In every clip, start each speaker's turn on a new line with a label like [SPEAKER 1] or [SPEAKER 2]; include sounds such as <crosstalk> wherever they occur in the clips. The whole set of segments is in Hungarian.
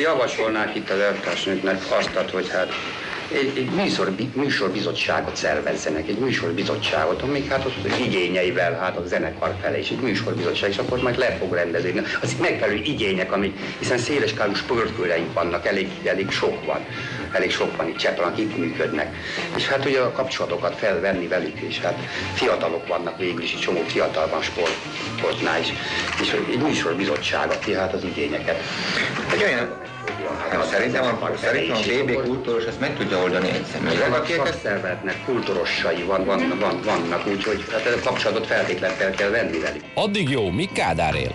[SPEAKER 1] javasolnák itt az eltársnőknek azt, hogy hát egy, egy műsor, műsorbizottságot szervezzenek, egy műsorbizottságot, amik hát az igényeivel, hát a zenekar felé, és egy műsorbizottság, és akkor majd le fog rendezni. Az megfelelő igények, amik, hiszen széleskálú sportkőreink vannak, elég, elég sok van, elég sok van itt Csepel, akik működnek. És hát ugye a kapcsolatokat felvenni velük, és hát fiatalok vannak végül is, egy csomó fiatal van sport, sportnál is, és egy műsorbizottságot, hát az igényeket.
[SPEAKER 2] Egy olyan Ja, szerintem a, szerintem a BB kultúros ezt meg tudja oldani egy személyre.
[SPEAKER 1] A két szervezetnek kultúrossai van, van, van, vannak, úgyhogy hát a kapcsolatot feltétlenül fel kell venni velük.
[SPEAKER 3] Addig jó, mi Kádár él?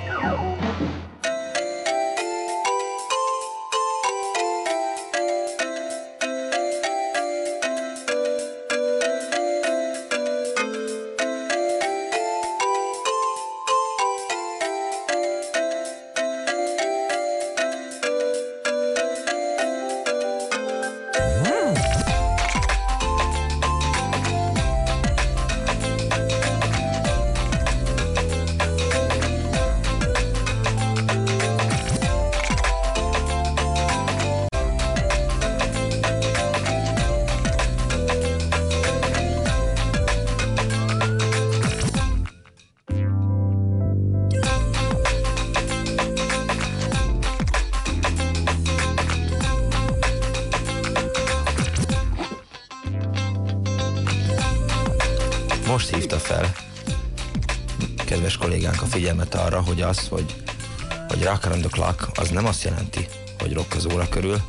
[SPEAKER 3] Az nem azt jelenti, hogy rock az óra körül,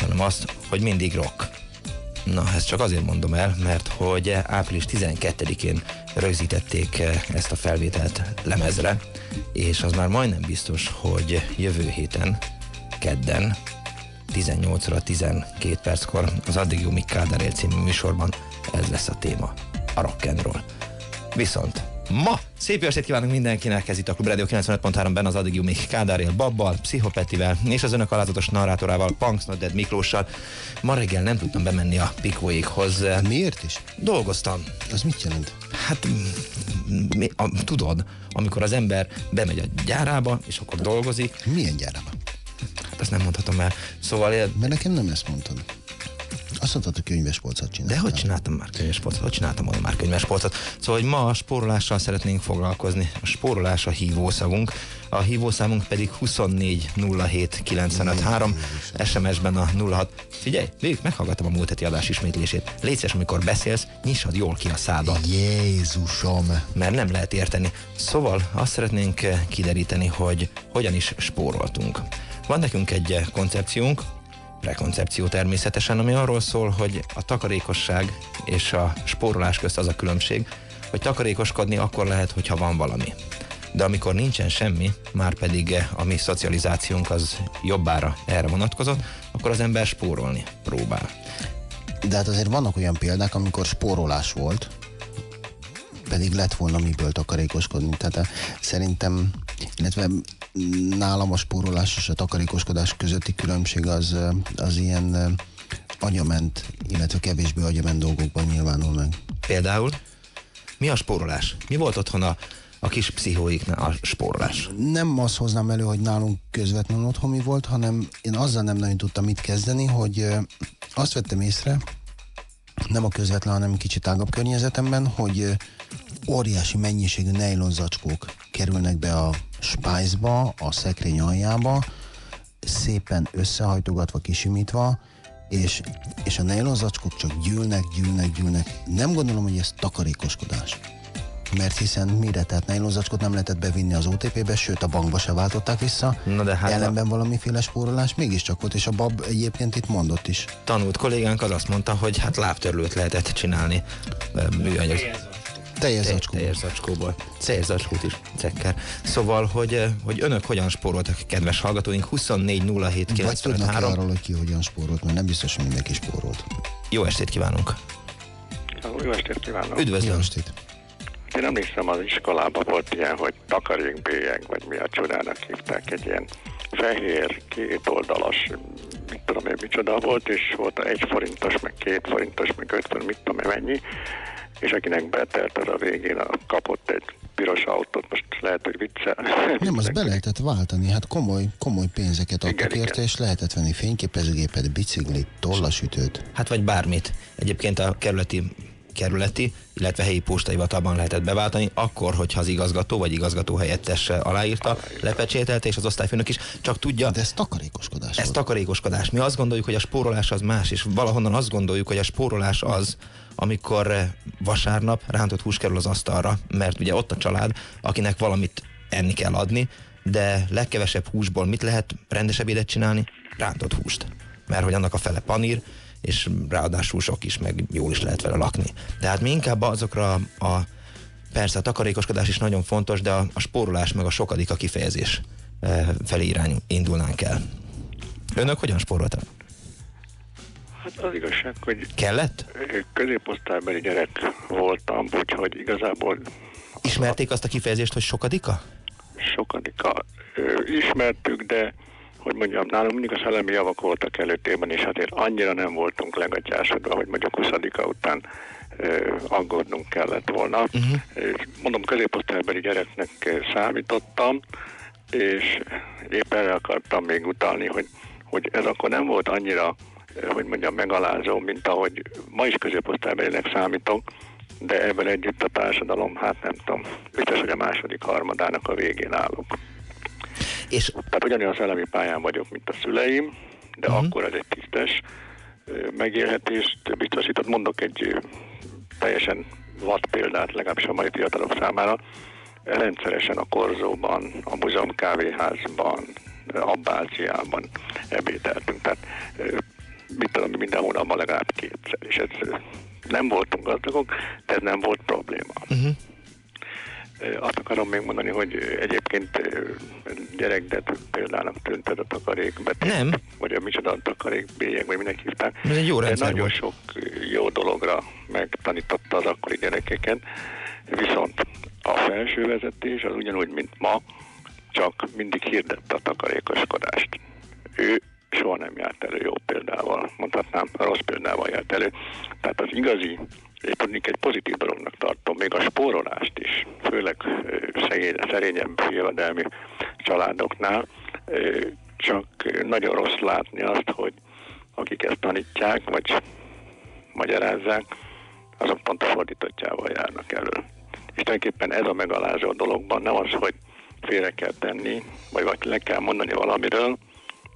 [SPEAKER 3] hanem azt, hogy mindig rock. Na, ezt csak azért mondom el, mert hogy április 12-én rögzítették ezt a felvételt lemezre, és az már majdnem biztos, hogy jövő héten, kedden, 18 óra 12 perckor az Addig Jó Mik Kádár című műsorban ez lesz a téma, a rock and roll. Viszont ma Szép estét kívánunk mindenkinek, ez itt a Klub Radio 95.3 ben az addig még Kádárél Babbal, Pszichopetivel és az önök alázatos narrátorával, Punks Not Dead Miklóssal. Ma reggel nem tudtam bemenni a pikóikhoz.
[SPEAKER 4] Miért is?
[SPEAKER 1] Dolgoztam.
[SPEAKER 4] Az mit jelent?
[SPEAKER 1] Hát mi, a, tudod, amikor az ember bemegy a gyárába, és akkor dolgozik.
[SPEAKER 4] Milyen gyárába?
[SPEAKER 1] Hát azt nem mondhatom el. Szóval...
[SPEAKER 4] Mert nekem nem ezt mondtad. Azt mondtad, hogy könyvespolcot csináltam.
[SPEAKER 1] De hogy csináltam már könyvespolcot? Hogy csináltam volna már könyvespolcot? Szóval, hogy ma a spórolással szeretnénk foglalkozni. A spórolás a hívószavunk, a hívószámunk pedig 24 07 953, SMS-ben a 06. Figyelj, végig meghallgattam a múlt heti adás ismétlését. Légy amikor beszélsz, nyissad jól ki a szádat.
[SPEAKER 4] Jézusom!
[SPEAKER 1] Mert nem lehet érteni. Szóval azt szeretnénk kideríteni, hogy hogyan is spóroltunk. Van nekünk egy koncepciónk, prekoncepció természetesen, ami arról szól, hogy a takarékosság és a spórolás közt az a különbség, hogy takarékoskodni akkor lehet, hogyha van valami. De amikor nincsen semmi, már pedig a mi szocializációnk az jobbára erre vonatkozott, akkor az ember spórolni próbál.
[SPEAKER 4] De hát azért vannak olyan példák, amikor spórolás volt, pedig lett volna miből takarékoskodni. Tehát eh, szerintem, illetve nálam a spórolás és a takarékoskodás közötti különbség az, az ilyen agyament, illetve kevésbé agyament dolgokban nyilvánul meg.
[SPEAKER 1] Például? Mi a spórolás? Mi volt otthon a, a kis pszichóiknál a spórolás?
[SPEAKER 4] Nem azt hoznám elő, hogy nálunk közvetlenül otthon mi volt, hanem én azzal nem nagyon tudtam mit kezdeni, hogy azt vettem észre, nem a közvetlen, hanem kicsit tágabb környezetemben, hogy óriási mennyiségű nylon zacskók kerülnek be a spájzba, a szekrény aljába, szépen összehajtogatva, kisimítva, és, és a nylon zacskók csak gyűlnek, gyűlnek, gyűlnek. Nem gondolom, hogy ez takarékoskodás. Mert hiszen mire, tehát nylon zacskót nem lehetett bevinni az OTP-be, sőt a bankba se váltották vissza. Na de hát Ellenben a... valamiféle spórolás mégiscsak volt, és a bab egyébként itt mondott is.
[SPEAKER 1] Tanult kollégánk az azt mondta, hogy hát lábtörlőt lehetett csinálni műanyag.
[SPEAKER 4] Teljes zacskó.
[SPEAKER 1] Teljes zacskóból. Teljes zacskót is, cekker. Szóval, hogy, eh, hogy önök hogyan spóroltak, kedves hallgatóink, 24 07 Vagy tudnak
[SPEAKER 4] arról, hogy ki hogyan spórolt, mert nem biztos, hogy mindenki spórolt.
[SPEAKER 1] Jó estét kívánunk!
[SPEAKER 5] Jó estét kívánok!
[SPEAKER 1] Üdvözlöm! Jó estét!
[SPEAKER 5] Én emlékszem, az iskolában volt ilyen, hogy takarékbélyeg, vagy mi a csodának hívták, egy ilyen fehér, kétoldalas mit tudom én micsoda volt, és volt egy forintos, meg két forintos, meg ötven, mit tudom én mennyi, és akinek betelt, az a végén a, kapott egy piros autót, most lehet, hogy viccel. <laughs>
[SPEAKER 4] Nem, azt be lehetett váltani, hát komoly, komoly pénzeket adtak
[SPEAKER 5] Igen,
[SPEAKER 4] érte,
[SPEAKER 5] igen.
[SPEAKER 4] és lehetett venni fényképezőgépet, biciklit, tollasütőt.
[SPEAKER 3] Hát vagy bármit. Egyébként a kerületi kerületi, illetve helyi postahivatalban lehetett beváltani, akkor, hogyha az igazgató vagy igazgató helyettes aláírta, lepecsételte, és az osztályfőnök is csak tudja,
[SPEAKER 4] De ez takarékoskodás
[SPEAKER 3] ez
[SPEAKER 4] volt.
[SPEAKER 3] takarékoskodás. Mi azt gondoljuk, hogy a spórolás az más, és valahonnan azt gondoljuk, hogy a spórolás az, amikor eh, vasárnap rántott hús kerül az asztalra, mert ugye ott a család, akinek valamit enni kell adni, de legkevesebb húsból mit lehet rendes ebédet csinálni? Rántott húst. Mert hogy annak a fele panír, és ráadásul sok is, meg jól is lehet vele lakni. Tehát mi inkább azokra a Persze a takarékoskodás is nagyon fontos, de a, a spórolás meg a sokadik a kifejezés eh, felé irány indulnánk el. Önök hogyan spóroltak?
[SPEAKER 5] Hát az igazság, hogy
[SPEAKER 3] Kellett?
[SPEAKER 5] középosztálybeli gyerek voltam, úgyhogy igazából
[SPEAKER 3] Ismerték azt a kifejezést, hogy sokadika?
[SPEAKER 5] sokadika ö, ismertük, de hogy mondjam, nálunk mindig a szellemi javak voltak előtében, és azért annyira nem voltunk legatyásodva, hogy mondjuk 20 után aggódnunk kellett volna. Uh-huh. Mondom, középosztálybeli gyereknek számítottam, és épp erre akartam még utalni, hogy, hogy ez akkor nem volt annyira, hogy mondjam, megalázó, mint ahogy ma is középosztálybelinek számítok, de ebben együtt a társadalom, hát nem tudom, biztos, hogy a második harmadának a végén állok.
[SPEAKER 3] És
[SPEAKER 5] Tehát ugyanolyan szellemi pályán vagyok, mint a szüleim, de uh-huh. akkor ez egy tisztes megélhetést biztosított. Mondok egy teljesen vad példát, legalábbis a mai fiatalok számára. Rendszeresen a Korzóban, a Múzeum kávéházban, ö, Abbáziában ebédeltünk. Tehát mit tudom, minden hónapban legalább kétszer. És ez nem voltunk gazdagok, de ez nem volt probléma.
[SPEAKER 3] uh-huh.
[SPEAKER 5] Azt akarom még mondani, hogy egyébként ö, gyerek, de például tűnt ez a takarékbetét,
[SPEAKER 3] Nem.
[SPEAKER 5] vagy a micsoda a takarékbélyeg, vagy minek hívták.
[SPEAKER 3] Ez egy jó rendszer
[SPEAKER 5] Nagyon
[SPEAKER 3] volt.
[SPEAKER 5] sok jó dologra megtanította az akkori gyerekeket, viszont a felső vezetés az ugyanúgy, mint ma, csak mindig hirdette a takarékoskodást. Ő soha nem járt elő jó példával, mondhatnám, rossz példával járt elő. Tehát az igazi, egy pozitív dolognak tartom, még a spórolást is, főleg szegény, szerényebb jövedelmi családoknál, csak nagyon rossz látni azt, hogy akik ezt tanítják, vagy magyarázzák, azok pont a fordítottjával járnak elő. És tulajdonképpen ez a megalázó dologban nem az, hogy félre kell tenni, vagy, vagy le kell mondani valamiről,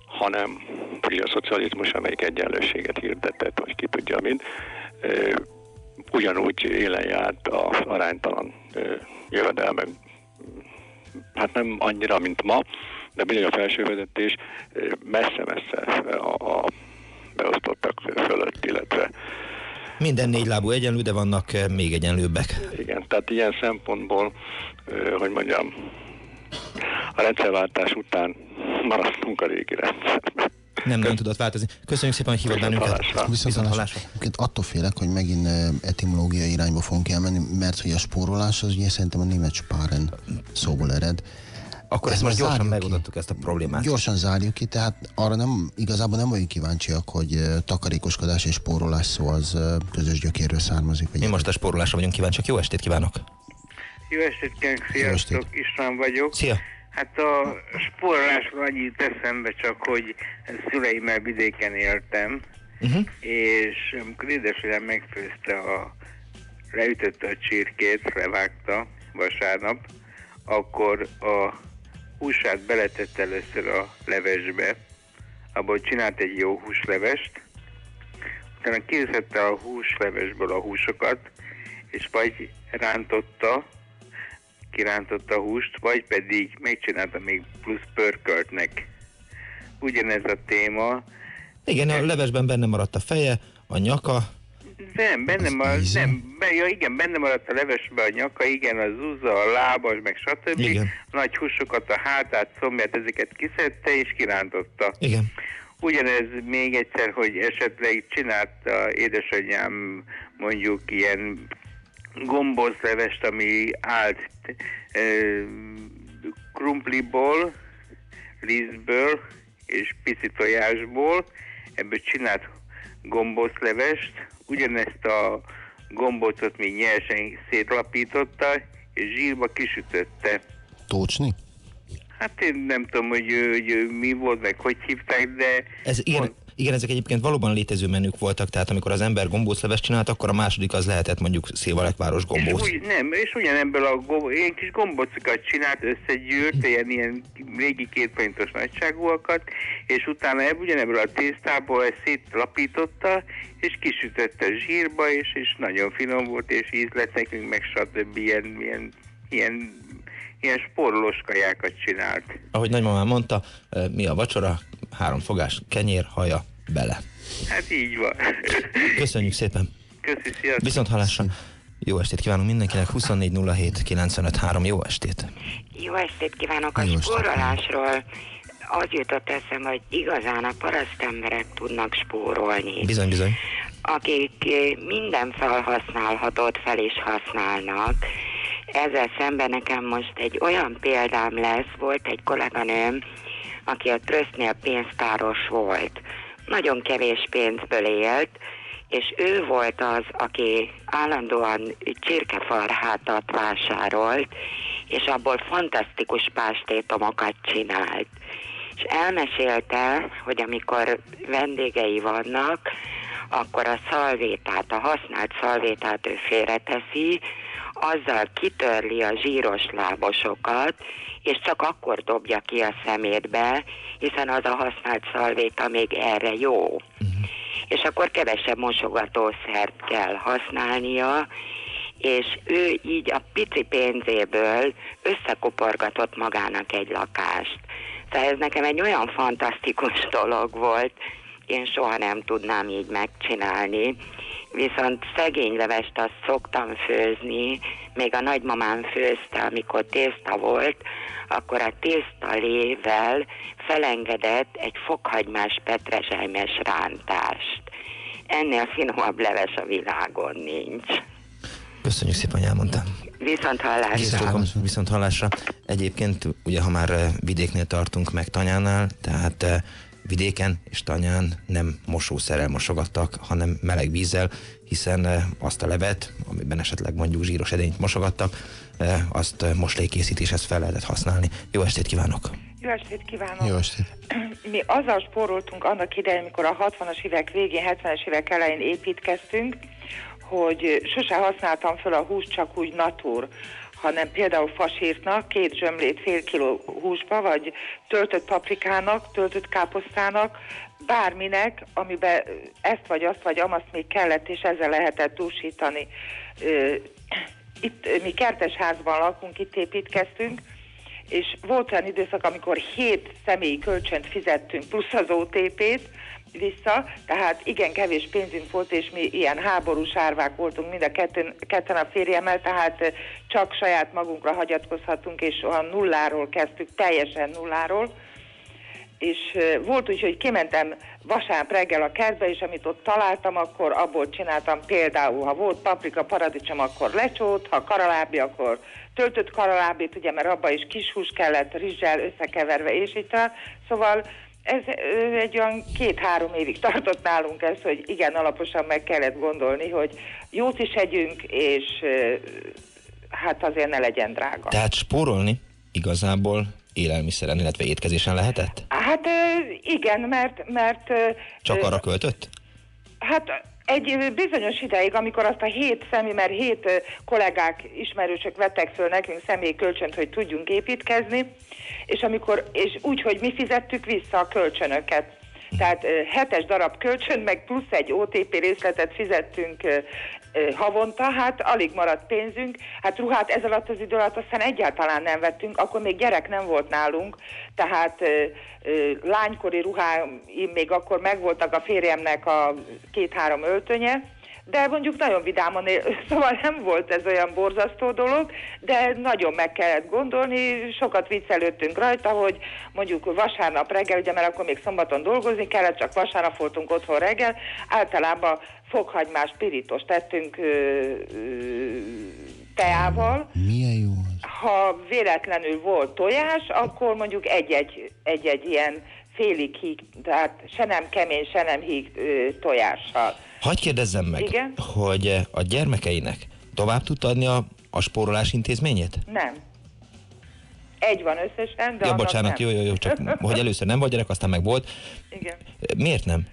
[SPEAKER 5] hanem ugye a szocializmus, amelyik egyenlőséget hirdetett, vagy ki tudja mint, ö, ugyanúgy élen járt a aránytalan jövedelmek, hát nem annyira, mint ma, de bizony a felsővezetés ö, messze-messze a, a beosztottak fölött, illetve
[SPEAKER 3] Minden négy lábú egyenlő, de vannak eh, még egyenlőbbek.
[SPEAKER 5] igen, tehát ilyen szempontból, hogy mondjam, a rendszerváltás után maradtunk a régi rendszerben.
[SPEAKER 3] Nem nagyon tudott változni. Köszönjük szépen, hogy hívott bennünket.
[SPEAKER 4] Viszont hallásra. Attól félek, hogy megint eh, etimológiai irányba fogunk elmenni, mert hogy a spórolás az ugye szerintem a német spáren szóból ered.
[SPEAKER 3] Akkor
[SPEAKER 4] Ezt
[SPEAKER 3] ezt most gyorsan megoldottuk ezt a problémát.
[SPEAKER 4] Gyorsan zárjuk ki, tehát arra nem, igazából nem vagyunk kíváncsiak, hogy eh, takarékoskodás és spórolás szó az eh, közös gyökérről származik. Vagy
[SPEAKER 3] Mi most a spórolásra vagyunk kíváncsiak. Jó estét kívánok!
[SPEAKER 6] Jó estét,
[SPEAKER 4] Jó
[SPEAKER 6] sziasztok,
[SPEAKER 4] estét.
[SPEAKER 6] István vagyok.
[SPEAKER 3] Szia!
[SPEAKER 6] Hát a spórolásról annyit eszembe csak, hogy szüleimmel vidéken éltem,
[SPEAKER 3] Uh-huh.
[SPEAKER 6] és amikor édesanyám megfőzte a, leütötte a csirkét, levágta vasárnap, akkor a húsát beletett először a levesbe, abból csinált egy jó húslevest, utána készítette a húslevesből a húsokat, és vagy rántotta, kirántotta a húst, vagy pedig megcsinálta még plusz pörköltnek. Ugyanez a téma,
[SPEAKER 3] Igen, a levesben benne maradt a feje, a nyaka,
[SPEAKER 6] nem, benne maradt, nem, be, ja, igen, benne maradt a levesbe a nyaka, igen, az uza, a lábas, meg stb.
[SPEAKER 3] Igen.
[SPEAKER 6] Nagy húsokat, a hátát, combját, ezeket kiszedte és kirántotta.
[SPEAKER 3] igen.
[SPEAKER 6] Ugyanez még egyszer, hogy esetleg csinálta édesanyám mondjuk ilyen gombózlevest, ami állt ö, krumpliból, lisztből, és pici tojásból, ebből csinált gombóclevest, ugyanezt a gombócot még nyersen szétlapította, és zsírba kisütötte.
[SPEAKER 4] Tócsni?
[SPEAKER 6] Hát én nem tudom, hogy, hogy mi volt, meg hogy hívták, de...
[SPEAKER 3] Ez, igen, igen, ezek egyébként valóban létező menük voltak, tehát amikor az ember gombócleves csinált, akkor a második az lehetett mondjuk szilvaletváros
[SPEAKER 6] És
[SPEAKER 3] gombóc.
[SPEAKER 6] úgy, nem, és ugyanebből a gomb, ilyen kis gombócokat csinált, összegyűrt, ilyen, ilyen régi kétforintos nagyságúakat, és utána ebb- ugyanebből a tésztából ezt szétlapította, és kisütötte zsírba, és, és nagyon finom volt, és íz lett nekünk, meg stb. ilyen, ilyen, ilyen, ilyen spórolós kajákat csinált.
[SPEAKER 3] Ahogy nagymamám mondta, mi a vacsora? Három fogás, kenyér, haja, bele.
[SPEAKER 6] Hát így van.
[SPEAKER 3] Köszönjük szépen!
[SPEAKER 6] Köszi, sziasztok!
[SPEAKER 3] Viszont hallásra! Jó estét kívánunk mindenkinek, 24 953, jó estét!
[SPEAKER 7] Jó estét kívánok! A spórolásról az jutott eszem, hogy igazán a paraszt emberek tudnak spórolni.
[SPEAKER 3] Bizony, bizony.
[SPEAKER 7] akik eh, minden felhasználhatót fel is használnak. Ezzel szemben nekem most egy olyan példám lesz, volt egy kolléganőm, aki a Trösznél pénztáros volt. Nagyon kevés pénzből élt, és ő volt az, aki állandóan csirkefarhátat vásárolt, és abból fantasztikus pástétomokat csinált. És elmesélte, hogy amikor vendégei vannak, akkor a szalvétát, a használt szalvétát ő félreteszi, azzal kitörli a zsíros lábosokat, és csak akkor dobja ki a szemétbe, hiszen az a használt szalvéta még erre jó. És akkor kevesebb mosogatószert kell használnia, és ő így a pici pénzéből összekuporgatott magának egy lakást. Tehát ez nekem egy olyan fantasztikus <laughs> dolog volt, én soha nem tudnám így megcsinálni. Viszont szegény levest azt szoktam főzni, még a nagymamám főzte, amikor tészta volt, akkor a tésztalével felengedett egy fokhagymás petrezselymes rántást. Ennél finomabb leves a világon nincs.
[SPEAKER 3] Köszönjük szépen, hogy elmondta.
[SPEAKER 7] Viszont hallásra.
[SPEAKER 3] Viszont, viszont hallásra. Egyébként, ugye, ha már eh, vidéknél tartunk, meg tanyánál, tehát eh, vidéken és tanyán nem mosószerrel mosogattak, hanem meleg vízzel, hiszen eh, azt a levet, amiben esetleg mondjuk zsíros edényt mosogattak, eh, azt eh, moslékészítéshez fel lehetett használni. Jó estét kívánok!
[SPEAKER 8] Jó estét kívánok!
[SPEAKER 4] Jó estét. <clears throat>
[SPEAKER 8] Mi azzal spóroltunk annak idején, amikor a 60-as évek végén, 70-es évek elején építkeztünk, hogy sose használtam fel a húst csak úgy natur, hanem például fasírtnak, két zsömlét fél kiló húsba, vagy töltött paprikának, töltött káposztának, bárminek, amiben ezt vagy azt vagy amaszt még kellett, és ezzel lehetett dúsítani. Itt mi kertesházban lakunk, itt építkeztünk, és volt olyan időszak, amikor hét személyi kölcsönt fizettünk, plusz az OTP-t vissza, tehát igen kevés pénzünk volt, és mi ilyen háborús árvák voltunk mind a ketten, ketten a férjemmel, tehát ö, csak saját magunkra hagyatkozhatunk, és olyan nulláról kezdtük, teljesen nulláról, és ö, volt úgy, hogy kimentem vasárnap reggel a kertbe, és amit ott találtam, akkor abból csináltam például, ha volt paprika, paradicsom, akkor lecsót, ha karalábi, akkor töltött karalábit, ugye, mert abba is kis hús kellett, rizssel összekeverve, és tovább. Szóval ez egy olyan két-három évig tartott nálunk ez, hogy igen, alaposan meg kellett gondolni, hogy jót is együnk, és hát azért ne legyen drága.
[SPEAKER 3] Tehát spórolni igazából élelmiszeren, illetve étkezésen lehetett?
[SPEAKER 8] Hát igen, mert... mert
[SPEAKER 3] Csak arra költött?
[SPEAKER 8] Hát egy bizonyos ideig, amikor azt a hét személy, mert hét kollégák, ismerősök vettek föl nekünk személyi kölcsönt, hogy tudjunk építkezni, és amikor, és úgy, hogy mi fizettük vissza a kölcsönöket. Tehát hetes darab kölcsön, meg plusz egy OTP részletet fizettünk havonta, hát alig maradt pénzünk. Hát ruhát ez alatt az idő alatt aztán egyáltalán nem vettünk, akkor még gyerek nem volt nálunk, tehát ö, ö, lánykori ruháim még akkor megvoltak a férjemnek a két-három öltönye, de mondjuk nagyon vidáman él, <laughs> szóval nem volt ez olyan borzasztó dolog, de nagyon meg kellett gondolni, sokat viccelődtünk rajta, hogy mondjuk vasárnap reggel, ugye mert akkor még szombaton dolgozni kellett, csak vasárnap voltunk otthon reggel, általában fokhagymás pirítos tettünk ö, ö, teával,
[SPEAKER 4] Milyen jó az.
[SPEAKER 8] ha véletlenül volt tojás, akkor mondjuk egy-egy, egy-egy ilyen félig híg, tehát se nem kemény, se nem híg ö, tojással.
[SPEAKER 3] Hagy kérdezzem meg,
[SPEAKER 8] Igen?
[SPEAKER 3] hogy a gyermekeinek tovább tudta adni a, a spórolás intézményét?
[SPEAKER 8] Nem. Egy van összesen, de
[SPEAKER 3] ja, bocsánat,
[SPEAKER 8] nem.
[SPEAKER 3] jó, jó, jó, csak hogy először nem volt gyerek, aztán meg volt.
[SPEAKER 8] Igen.
[SPEAKER 3] Miért nem?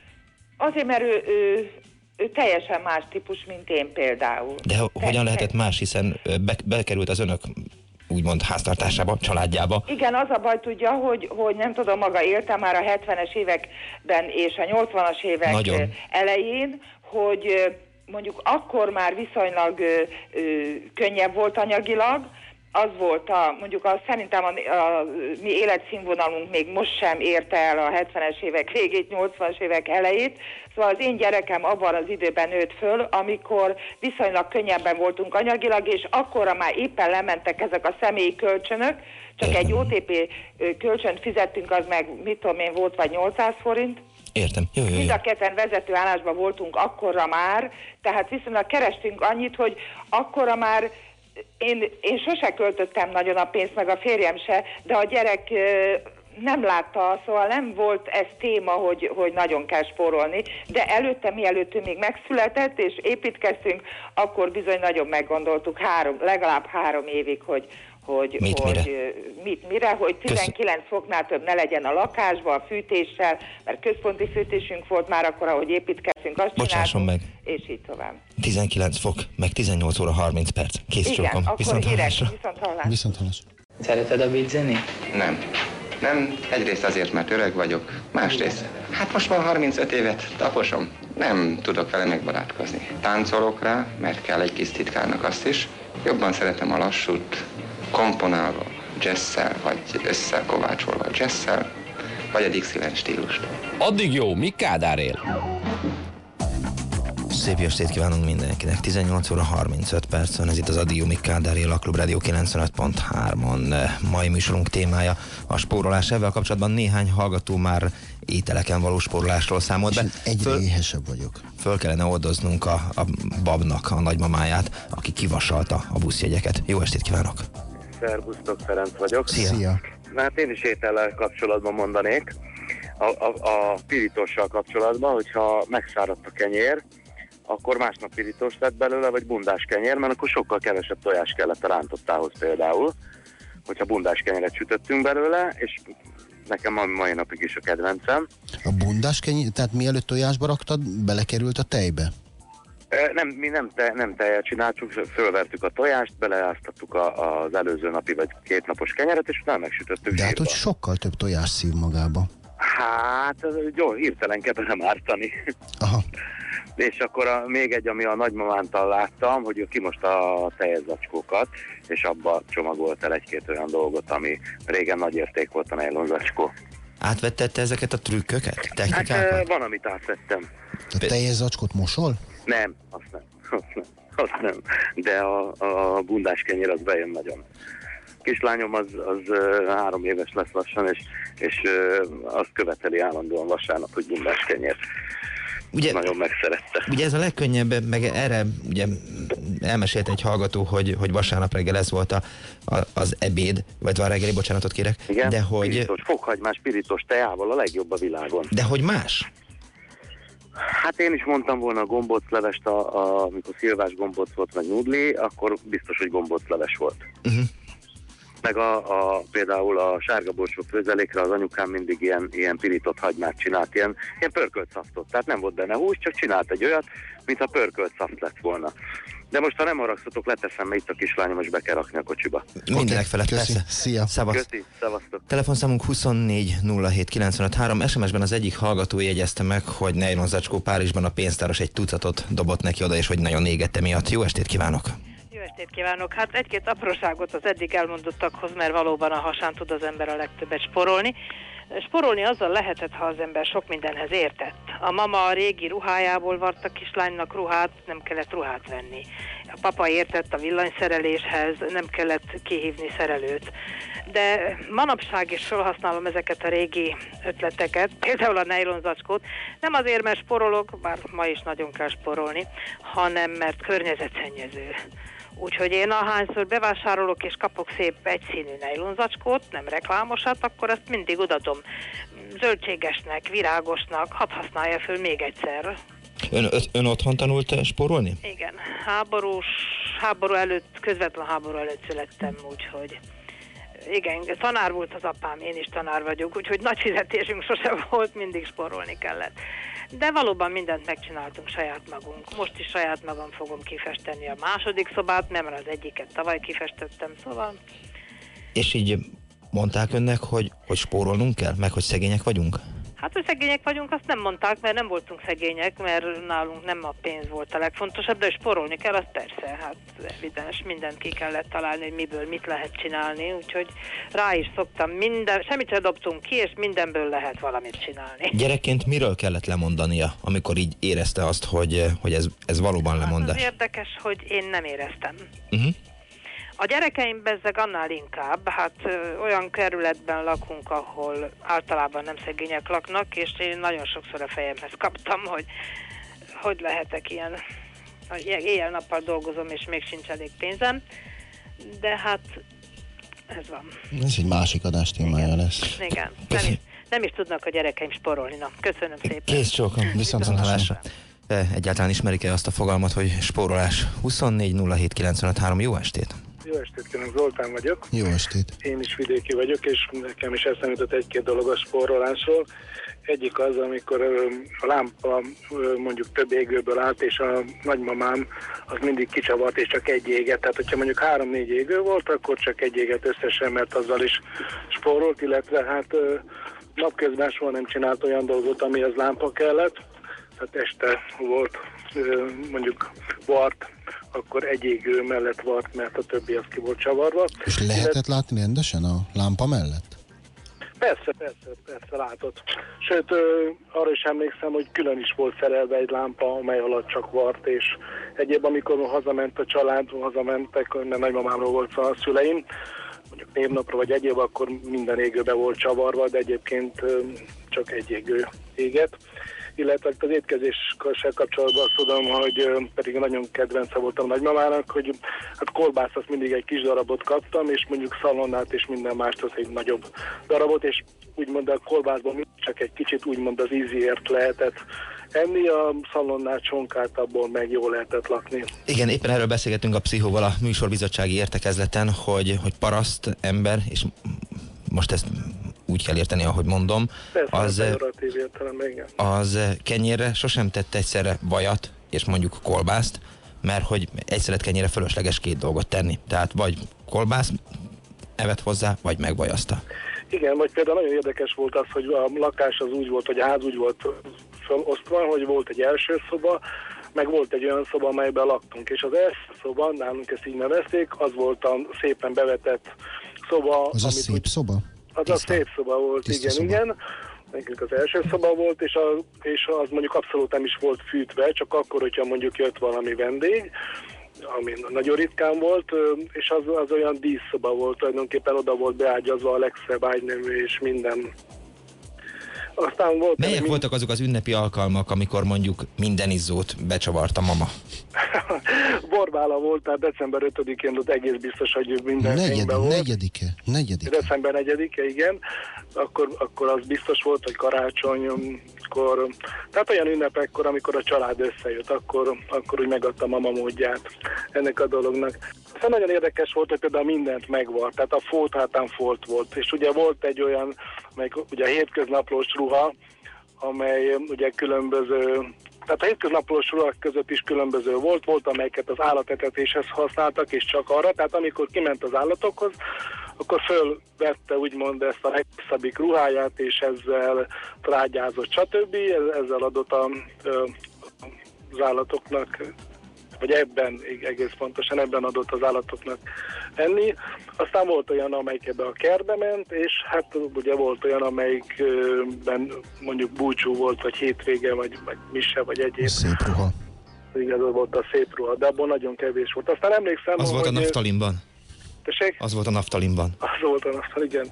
[SPEAKER 8] Azért, mert ő, ő, ő teljesen más típus, mint én például.
[SPEAKER 3] De ho- hogyan
[SPEAKER 8] Te-
[SPEAKER 3] lehetett más, hiszen be, bekerült az önök úgymond háztartásába, családjába.
[SPEAKER 8] Igen, az a baj tudja, hogy, hogy nem tudom, maga éltem már a 70-es években és a 80-as évek
[SPEAKER 3] Nagyon.
[SPEAKER 8] elején, hogy mondjuk akkor már viszonylag ö, ö, könnyebb volt anyagilag, az volt a, mondjuk a, szerintem a, a mi életszínvonalunk még most sem érte el a 70-es évek végét, 80-as évek elejét, szóval az én gyerekem abban az időben nőtt föl, amikor viszonylag könnyebben voltunk anyagilag, és akkorra már éppen lementek ezek a személyi kölcsönök, csak egy OTP kölcsönt fizettünk, az meg mit tudom én volt, vagy 800 forint,
[SPEAKER 3] Értem. Jó, jó,
[SPEAKER 8] Mind
[SPEAKER 3] jó.
[SPEAKER 8] a ketten vezető állásban voltunk akkorra már, tehát viszonylag kerestünk annyit, hogy akkorra már én, én sose költöttem nagyon a pénzt, meg a férjem se, de a gyerek nem látta, szóval nem volt ez téma, hogy, hogy nagyon kell spórolni, de előtte, mielőtt ő még megszületett, és építkeztünk, akkor bizony nagyon meggondoltuk három, legalább három évig, hogy, hogy,
[SPEAKER 3] Mit,
[SPEAKER 8] hogy
[SPEAKER 3] mire?
[SPEAKER 8] mit, mire, hogy 19 foknál több ne legyen a lakásban, a fűtéssel, mert központi fűtésünk volt már akkor, ahogy építkeztünk, azt
[SPEAKER 3] Bocsásson meg.
[SPEAKER 8] és így tovább.
[SPEAKER 3] 19 fok, meg 18 óra 30 perc. Kész
[SPEAKER 8] Igen,
[SPEAKER 3] csókom.
[SPEAKER 8] akkor
[SPEAKER 3] Viszont
[SPEAKER 8] hírek, viszont hallás.
[SPEAKER 4] Viszont hallás.
[SPEAKER 9] Szereted a zenét?
[SPEAKER 2] Nem. Nem, egyrészt azért, mert öreg vagyok, másrészt, hát most már 35 évet taposom, nem tudok vele megbarátkozni. Táncolok rá, mert kell egy kis titkárnak azt is, jobban szeretem a lassút, komponálva, jazzszel, vagy összekovácsolva jazzszel, vagy a Dixieland stílust.
[SPEAKER 10] Addig jó, mi Kádár él?
[SPEAKER 3] Szép jó estét kívánunk mindenkinek. 18 óra 35 perc van, ez itt az Adiumi Kádári a Klub Rádió 95.3-on. Mai műsorunk témája a spórolás. Ezzel kapcsolatban néhány hallgató már ételeken való spórolásról számolt be.
[SPEAKER 4] én egyre
[SPEAKER 3] Föl,
[SPEAKER 4] éhesebb vagyok.
[SPEAKER 3] föl kellene oldoznunk a, a babnak, a nagymamáját, aki kivasalta a buszjegyeket. Jó estét kívánok!
[SPEAKER 11] Szervusztok, Ferenc vagyok.
[SPEAKER 3] Szia!
[SPEAKER 4] Szia.
[SPEAKER 11] Na, hát én is étellel kapcsolatban mondanék. A, a, a pirítóssal kapcsolatban, hogyha megszáradt a kenyér, akkor másnap pirítós lett belőle, vagy bundás kenyér, mert akkor sokkal kevesebb tojás kellett a rántottához például, hogyha bundás kenyeret sütöttünk belőle, és nekem a mai napig is a kedvencem.
[SPEAKER 4] A bundás kenyér, tehát mielőtt tojásba raktad, belekerült a tejbe?
[SPEAKER 11] Nem, mi nem, te, nem tejet csináltuk, fölvertük a tojást, beleáztattuk a, az előző napi vagy két napos kenyeret, és utána megsütöttük
[SPEAKER 4] De hát, hogy sokkal több tojás szív magába.
[SPEAKER 11] Hát, ez jó, hirtelen kell nem ártani.
[SPEAKER 4] Aha. <laughs>
[SPEAKER 11] És akkor a, még egy, ami a nagymamámtól láttam, hogy ő kimosta a tejezacskókat, és abba csomagolt el egy-két olyan dolgot, ami régen nagy érték volt a nejlonzacskó.
[SPEAKER 3] Átvettette ezeket a trükköket,
[SPEAKER 11] Hát
[SPEAKER 3] technikákat?
[SPEAKER 11] ö, van, amit átvettem.
[SPEAKER 4] A teljes zacskót mosol?
[SPEAKER 11] Nem, azt nem. Azt nem. Azt nem. De a, a bundás kenyér az bejön nagyon. Kislányom az, az három éves lesz lassan, és, és azt követeli állandóan vasárnap, hogy bundás kenyér.
[SPEAKER 3] Ugye,
[SPEAKER 11] Nagyon megszerette.
[SPEAKER 3] Ugye ez a legkönnyebb, meg erre ugye elmesélte egy hallgató, hogy, hogy vasárnap reggel ez volt a, a, az ebéd, vagy a reggeli, bocsánatot kérek,
[SPEAKER 11] Igen,
[SPEAKER 3] de hogy,
[SPEAKER 11] pirítos, fokhagymás pirítos teával a legjobb a világon.
[SPEAKER 3] de hogy más?
[SPEAKER 11] Hát én is mondtam volna a gombóclevest, a, a, amikor szilvás gombóc volt, meg nudli, akkor biztos, hogy gombócleves volt.
[SPEAKER 3] Uh-huh.
[SPEAKER 11] Meg a, a, például a sárga borsó főzelékre az anyukám mindig ilyen, ilyen pirított hagymát csinált, ilyen, ilyen pörkölt szaftot. Tehát nem volt benne hús, csak csinált egy olyat, mintha pörkölt szaft lett volna. De most, ha nem haragszatok, leteszem, mert itt a kislányom, és be kell rakni a kocsiba.
[SPEAKER 3] Mindenek felett,
[SPEAKER 4] köszi.
[SPEAKER 3] persze.
[SPEAKER 4] Szia.
[SPEAKER 3] Szavasz.
[SPEAKER 11] Köszi, szevasztok.
[SPEAKER 3] Telefonszámunk 24 07 953. SMS-ben az egyik hallgató jegyezte meg, hogy Nejlon Zacskó Párizsban a pénztáros egy tucatot dobott neki oda, és hogy nagyon égette miatt. Jó estét kívánok!
[SPEAKER 12] Jó estét kívánok! Hát egy-két apróságot az eddig elmondottakhoz, mert valóban a hasán tud az ember a legtöbbet sporolni. Sporolni azzal lehetett, ha az ember sok mindenhez értett. A mama a régi ruhájából vart a kislánynak ruhát, nem kellett ruhát venni. A papa értett a villanyszereléshez, nem kellett kihívni szerelőt. De manapság is felhasználom ezeket a régi ötleteket, például a nejlonzacskót, nem azért, mert sporolok, bár ma is nagyon kell sporolni, hanem mert környezetszennyező. Úgyhogy én ahányszor bevásárolok és kapok szép egyszínű nejlonzacskót, nem reklámosat, akkor azt mindig odadom zöldségesnek, virágosnak, hadd használja föl még egyszer.
[SPEAKER 3] Ön, ön otthon tanult eh, spórolni?
[SPEAKER 12] Igen, háborús, háború előtt, közvetlen háború előtt születtem, úgyhogy igen, tanár volt az apám, én is tanár vagyok, úgyhogy nagy fizetésünk sose <laughs> volt, mindig spórolni kellett. De valóban mindent megcsináltunk saját magunk. Most is saját magam fogom kifesteni a második szobát, nem az egyiket tavaly kifestettem, szóval
[SPEAKER 3] És így mondták önnek, hogy, hogy spórolnunk kell, meg hogy szegények vagyunk?
[SPEAKER 12] Hát, hogy szegények vagyunk, azt nem mondták, mert nem voltunk szegények, mert nálunk nem a pénz volt a legfontosabb, de sporolni kell, az persze, hát evidens, mindent ki kellett találni, hogy miből mit lehet csinálni, úgyhogy rá is szoktam, minden, semmit sem dobtunk ki, és mindenből lehet valamit csinálni.
[SPEAKER 3] Gyerekként miről kellett lemondania, amikor így érezte azt, hogy, hogy ez, ez valóban
[SPEAKER 12] Az
[SPEAKER 3] lemondás?
[SPEAKER 12] érdekes, hogy én nem éreztem.
[SPEAKER 3] Uh-huh.
[SPEAKER 12] A gyerekeim bezzeg annál inkább, hát ö, olyan kerületben lakunk, ahol általában nem szegények laknak, és én nagyon sokszor a fejemhez kaptam, hogy hogy lehetek ilyen, hogy éjjel-nappal dolgozom, és még sincs elég pénzem, de hát ez van.
[SPEAKER 4] Ez egy másik adás témája lesz.
[SPEAKER 12] Igen, nem is, nem is tudnak a gyerekeim sporolni. Na, köszönöm szépen.
[SPEAKER 3] Kész csókom, viszont hallásra. Egyáltalán ismerik-e azt a fogalmat, hogy spórolás? 24 07 95 3. Jó estét!
[SPEAKER 9] Jó estét kívánok, Zoltán vagyok.
[SPEAKER 4] Jó estét.
[SPEAKER 9] Én is vidéki vagyok, és nekem is eszembe jutott egy-két dolog a spórolásról. Egyik az, amikor a lámpa mondjuk több égőből állt, és a nagymamám az mindig kicsavart, és csak egy éget. Tehát, hogyha mondjuk három-négy égő volt, akkor csak egy éget összesen, mert azzal is spórolt, illetve hát napközben soha nem csinált olyan dolgot, amihez lámpa kellett. Tehát este volt mondjuk vart, akkor egy égő mellett vart, mert a többi az ki volt csavarva.
[SPEAKER 4] És lehetett látni rendesen a lámpa mellett?
[SPEAKER 9] Persze, persze, persze látott. Sőt, ö, arra is emlékszem, hogy külön is volt szerelve egy lámpa, amely alatt csak vart, és egyéb, amikor hazament a család, hazamentek, mert nagymamámról volt szó a szüleim, mondjuk névnapra vagy egyéb, akkor minden égőbe volt csavarva, de egyébként ö, csak egy égő éget. Illetve az étkezéssel kapcsolatban azt tudom, hogy pedig nagyon kedvence voltam nagymamának, hogy hát kolbászt azt mindig egy kis darabot kaptam, és mondjuk szalonnát és minden mást az egy nagyobb darabot, és úgymond a kolbászban csak egy kicsit úgymond az ízért lehetett enni, a szalonnát, csonkát abból meg jól lehetett lakni.
[SPEAKER 3] Igen, éppen erről beszélgetünk a Pszichóval a műsorbizottsági értekezleten, hogy, hogy paraszt ember, és most ezt úgy kell érteni, ahogy mondom,
[SPEAKER 9] Persze,
[SPEAKER 3] az,
[SPEAKER 9] az,
[SPEAKER 3] kenyérre sosem tett egyszerre vajat, és mondjuk kolbászt, mert hogy egy szelet fölösleges két dolgot tenni. Tehát vagy kolbász evett hozzá, vagy megvajazta.
[SPEAKER 9] Igen, vagy például nagyon érdekes volt az, hogy a lakás az úgy volt, hogy a ház úgy volt felosztva, hogy volt egy első szoba, meg volt egy olyan szoba, amelyben laktunk, és az első szoba, nálunk ezt így nevezték, az volt a szépen bevetett szoba,
[SPEAKER 4] Az a szép
[SPEAKER 9] úgy,
[SPEAKER 4] szoba?
[SPEAKER 9] az a szép szoba volt,
[SPEAKER 4] Tiszta
[SPEAKER 9] igen,
[SPEAKER 4] szoba.
[SPEAKER 9] igen. Nekünk az első szoba volt, és, a, és az mondjuk abszolút nem is volt fűtve, csak akkor, hogyha mondjuk jött valami vendég, ami nagyon ritkán volt, és az, az olyan díszszoba volt, tulajdonképpen oda volt beágyazva a legszebb ágynemű és minden. Aztán volt...
[SPEAKER 3] Melyek voltak azok az ünnepi alkalmak, amikor mondjuk minden izzót becsavart a mama? <laughs>
[SPEAKER 9] Borbála volt, tehát december 5-én ott egész biztos, hogy minden
[SPEAKER 4] Negyed,
[SPEAKER 9] fényben volt.
[SPEAKER 4] negyedike, negyedik.
[SPEAKER 9] December 4-e, igen, akkor, akkor az biztos volt, hogy karácsonykor, tehát olyan ünnepekkor, amikor a család összejött, akkor, akkor úgy megadta mama módját ennek a dolognak. Aztán nagyon érdekes volt, hogy például mindent megvart, tehát a folt hátán folt volt, és ugye volt egy olyan, meg ugye hétköznaplós ruha, amely ugye különböző tehát a hétköznaplós ruhák között is különböző volt, volt amelyeket az állatetetéshez használtak, és csak arra, tehát amikor kiment az állatokhoz, akkor fölvette úgymond ezt a legszabbik ruháját, és ezzel trágyázott, stb. Ezzel adott a, ö, az állatoknak, vagy ebben, egész pontosan ebben adott az állatoknak enni. Aztán volt olyan, amelyik ebbe a kertbe ment, és hát ugye volt olyan, amelyikben mondjuk búcsú volt, vagy hétvége, vagy, vagy mise, vagy egyéb.
[SPEAKER 4] Szép ruha.
[SPEAKER 9] Igen, az volt a szép ruha, de abból nagyon kevés volt. Aztán emlékszem,
[SPEAKER 3] Az volt a
[SPEAKER 9] hogy...
[SPEAKER 3] naftalinban?
[SPEAKER 9] Tessék?
[SPEAKER 3] Az volt a naftalinban.
[SPEAKER 9] Az volt a naftal, igen.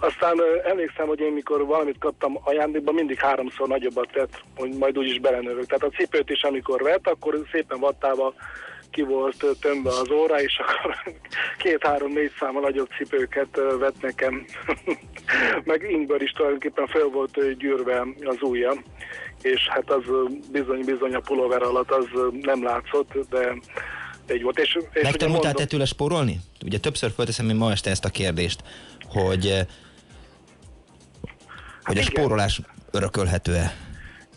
[SPEAKER 9] Aztán ö, emlékszem, hogy én mikor valamit kaptam ajándékba, mindig háromszor nagyobbat tett, hogy majd úgyis belenövök. Tehát a cipőt is, amikor vett, akkor szépen vattával ki volt tömve az óra, és akkor <laughs> két-három-négy száma nagyobb cipőket vett nekem. <laughs> Meg Ingber is tulajdonképpen fel volt gyűrve az ujja, és hát az bizony-bizony a pulóver alatt az nem látszott, de egy volt. És, és mondom-
[SPEAKER 3] te tőle spórolni? Ugye többször fölteszem én ma este ezt a kérdést, hogy, eh, hogy a
[SPEAKER 9] igen.
[SPEAKER 3] spórolás örökölhető-e?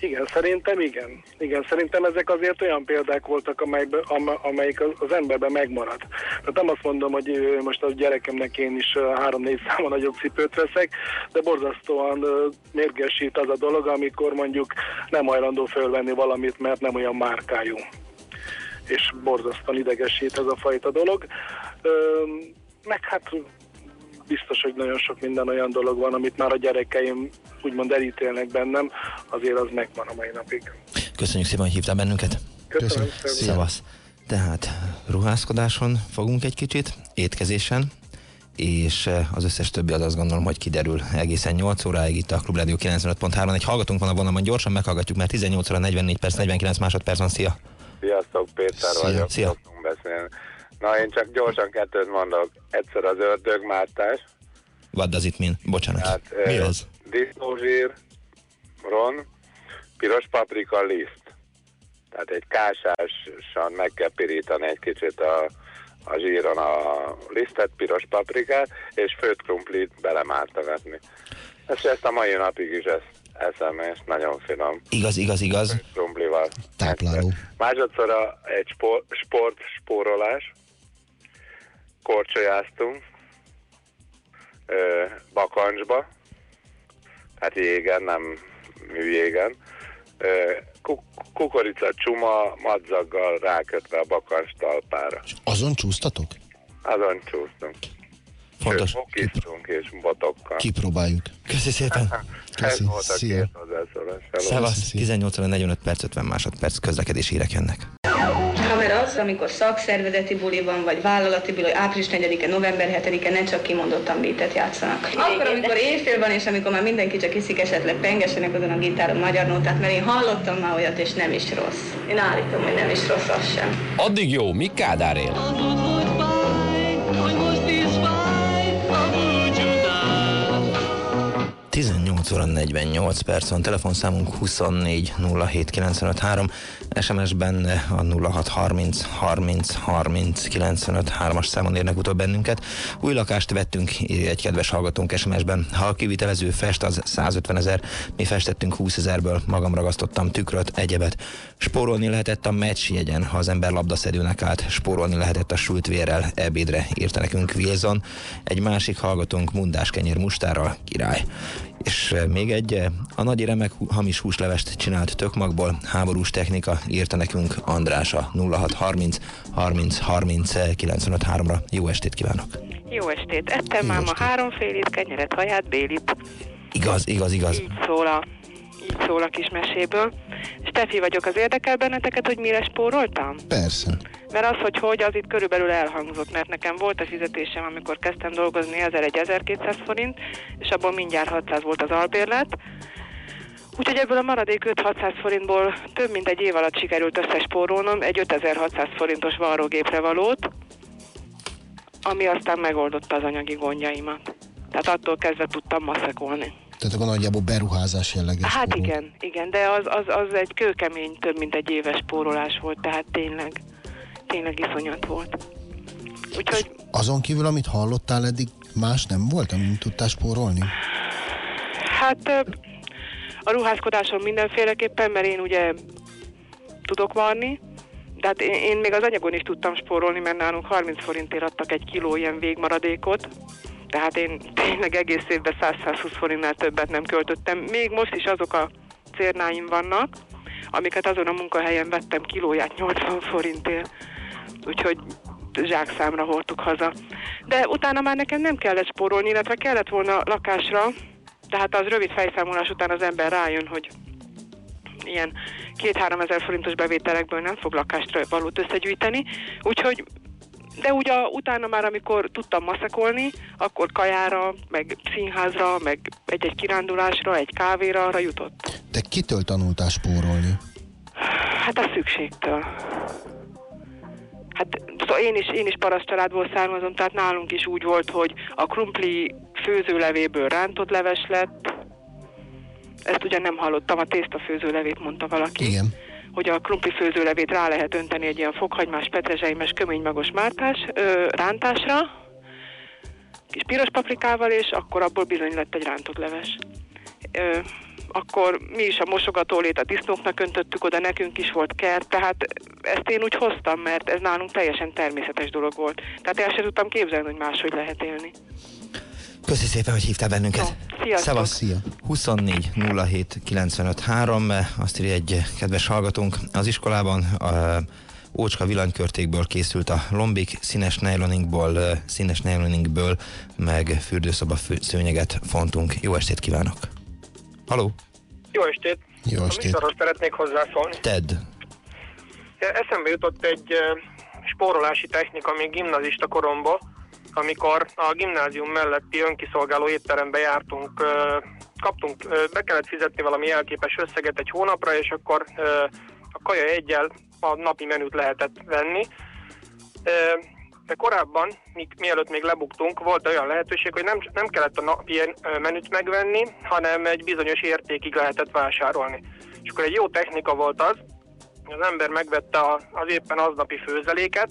[SPEAKER 9] Igen, szerintem igen. Igen, szerintem ezek azért olyan példák voltak, amelybe, am- amelyik az- emberben megmarad. Tehát nem azt mondom, hogy most a gyerekemnek én is három-négy száma nagyobb cipőt veszek, de borzasztóan mérgesít az a dolog, amikor mondjuk nem hajlandó fölvenni valamit, mert nem olyan márkájú. És borzasztóan idegesít ez a fajta dolog. Meg hát biztos, hogy nagyon sok minden olyan dolog van, amit már a gyerekeim úgymond elítélnek bennem, azért az megvan a mai napig.
[SPEAKER 3] Köszönjük szépen, hogy hívtál bennünket.
[SPEAKER 9] Köszönöm.
[SPEAKER 3] Szevasz. Tehát ruházkodáson fogunk egy kicsit, étkezésen, és eh, az összes többi az azt gondolom, hogy kiderül egészen 8 óráig itt a Klubrádió 95.3-on. Egy hallgatunk van a vonalban, gyorsan meghallgatjuk, mert 18 óra 44 perc, 49 másodperc van. Szia!
[SPEAKER 13] Sziasztok, Péter
[SPEAKER 3] Szia,
[SPEAKER 13] vagyok,
[SPEAKER 3] szia.
[SPEAKER 13] beszélni. Na, én csak gyorsan kettőt mondok. Egyszer az ördögmártás,
[SPEAKER 3] What does it mean? Bocsánat.
[SPEAKER 13] tehát
[SPEAKER 3] Mi
[SPEAKER 13] ö,
[SPEAKER 3] az?
[SPEAKER 13] disznózsír, ron, piros paprika, liszt. Tehát egy kásásan meg kell pirítani egy kicsit a, a zsíron a lisztet, piros paprikát, és főtt krumplit belemártogatni. Ezt, ezt a mai napig is ezt és nagyon finom.
[SPEAKER 3] Igaz, igaz, igaz.
[SPEAKER 13] krumplival.
[SPEAKER 4] Tápláló.
[SPEAKER 13] Másodszor a, egy sport, sport spórolás. Korcsolyáztunk ö, bakancsba, tehát jégen, nem műjégen. Ö, kukorica csuma madzaggal rákötve a bakancs talpára.
[SPEAKER 4] Azon csúsztatok?
[SPEAKER 13] Azon csúsztunk.
[SPEAKER 3] Fontos.
[SPEAKER 13] Sőt, Mokiztunk és botokkal.
[SPEAKER 4] Kipróbáljuk.
[SPEAKER 3] Köszi szépen. <laughs>
[SPEAKER 13] Ez
[SPEAKER 4] Köszi.
[SPEAKER 13] volt a
[SPEAKER 4] Szia.
[SPEAKER 13] két hozzászólás. Hello.
[SPEAKER 3] Szevasz, 18 óra 45 perc, 50 másodperc, közlekedési hírek jönnek.
[SPEAKER 14] Haver az, amikor szakszervezeti buli van, vagy vállalati buli, április 4-e, november 7-e, ne csak kimondottan beatet játszanak. Akkor, amikor éjfél van, és amikor már mindenki csak iszik, esetleg pengesenek azon a gitáron magyar nótát, mert én hallottam már olyat, és nem is rossz. Én állítom, hogy nem is rossz az sem.
[SPEAKER 10] Addig jó, mi Kádár él?
[SPEAKER 3] 18 óra 48 perc van, telefonszámunk 24 07 953, SMS-ben a 0630 30 30 95 3-as számon érnek utol bennünket. Új lakást vettünk, egy kedves hallgatónk SMS-ben. Ha a kivitelező fest, az 150 ezer, mi festettünk 20 ezerből, magam ragasztottam tükröt, egyebet. Spórolni lehetett a meccs jegyen, ha az ember labdaszedőnek állt, spórolni lehetett a sült vérrel, ebédre, írta nekünk Wilson. Egy másik hallgatónk mundás kenyér mustárral, király. És eh, még egy, eh, a nagy remek hamis húslevest csinált tökmagból, háborús technika, írta nekünk András a 0630 30 30 95 3-ra. Jó estét kívánok!
[SPEAKER 15] Jó estét. Ettem már ma háromfélit, kenyeret, haját, bélit.
[SPEAKER 3] Igaz, igaz, igaz.
[SPEAKER 15] Így szól a, így szól a kis meséből. Stefi vagyok, az érdekel benneteket, hogy mire spóroltam?
[SPEAKER 4] Persze.
[SPEAKER 15] Mert az, hogy hogy, az itt körülbelül elhangzott, mert nekem volt a fizetésem, amikor kezdtem dolgozni 1000-1200 forint, és abból mindjárt 600 volt az albérlet. Úgyhogy ebből a maradék 5-600 forintból több mint egy év alatt sikerült összespórolnom egy 5600 forintos varrógépre valót, ami aztán megoldotta az anyagi gondjaimat. Tehát attól kezdve tudtam maszakolni.
[SPEAKER 4] Tehát akkor nagyjából beruházás jelleges.
[SPEAKER 15] Hát
[SPEAKER 4] spórol.
[SPEAKER 15] igen, igen, de az, az, az egy kőkemény, több mint egy éves spórolás volt, tehát tényleg, tényleg iszonyat volt. Úgyhogy
[SPEAKER 4] Azon kívül, amit hallottál eddig, más nem volt, amin tudtál spórolni?
[SPEAKER 15] hát a ruházkodáson mindenféleképpen, mert én ugye tudok varni, de hát én, én még az anyagon is tudtam spórolni, mert nálunk 30 forintért adtak egy kiló ilyen végmaradékot, tehát én tényleg egész évben 100-120 forintnál többet nem költöttem. Még most is azok a cérnáim vannak, amiket azon a munkahelyen vettem kilóját 80 forintért. Úgyhogy zsákszámra hordtuk haza. De utána már nekem nem kellett spórolni, illetve kellett volna lakásra, tehát az rövid fejszámolás után az ember rájön, hogy ilyen két-három ezer forintos bevételekből nem fog lakást valót összegyűjteni, úgyhogy de ugye utána már, amikor tudtam maszakolni, akkor kajára, meg színházra, meg egy-egy kirándulásra, egy kávéra arra jutott.
[SPEAKER 4] Te kitől tanultál spórolni?
[SPEAKER 15] Hát a szükségtől. Hát szóval én is, én is paraszt családból származom, tehát nálunk is úgy volt, hogy a krumpli főzőlevéből rántott leves lett. Ezt ugyan nem hallottam, a tészta főzőlevét mondta valaki.
[SPEAKER 4] Igen.
[SPEAKER 15] Hogy a krumpli főzőlevét rá lehet önteni egy ilyen fokhagymás, petrezselymes, köménymagos mártás, ö, rántásra, kis piros paprikával, és akkor abból bizony lett egy rántott leves. Ö, akkor mi is a mosogatólét a disznóknak öntöttük oda, nekünk is volt kert, tehát ezt én úgy hoztam, mert ez nálunk teljesen természetes dolog volt. Tehát el sem tudtam képzelni, hogy máshogy lehet élni.
[SPEAKER 3] Köszi szépen, hogy hívtál bennünket.
[SPEAKER 15] sziasztok.
[SPEAKER 3] Szevasz.
[SPEAKER 4] Szia.
[SPEAKER 3] 24 07 95 3, azt írja egy kedves hallgatónk. Az iskolában a ócska villanykörtékből készült a lombik, színes nejloninkból, ö, színes nejloninkből, meg fürdőszoba szőnyeget fontunk. Jó estét kívánok! Haló?
[SPEAKER 16] Jó estét!
[SPEAKER 4] Jó
[SPEAKER 16] A
[SPEAKER 4] estét.
[SPEAKER 16] műsorhoz szeretnék hozzászólni.
[SPEAKER 3] Ted.
[SPEAKER 16] Eszembe jutott egy spórolási technika még gimnazista koromból, amikor a gimnázium melletti önkiszolgáló étterembe jártunk, kaptunk, be kellett fizetni valami elképes összeget egy hónapra, és akkor a kaja egyel a napi menüt lehetett venni. De korábban, mielőtt még lebuktunk, volt olyan lehetőség, hogy nem, nem kellett a napi menüt megvenni, hanem egy bizonyos értékig lehetett vásárolni. És akkor egy jó technika volt az, az ember megvette az éppen aznapi főzeléket,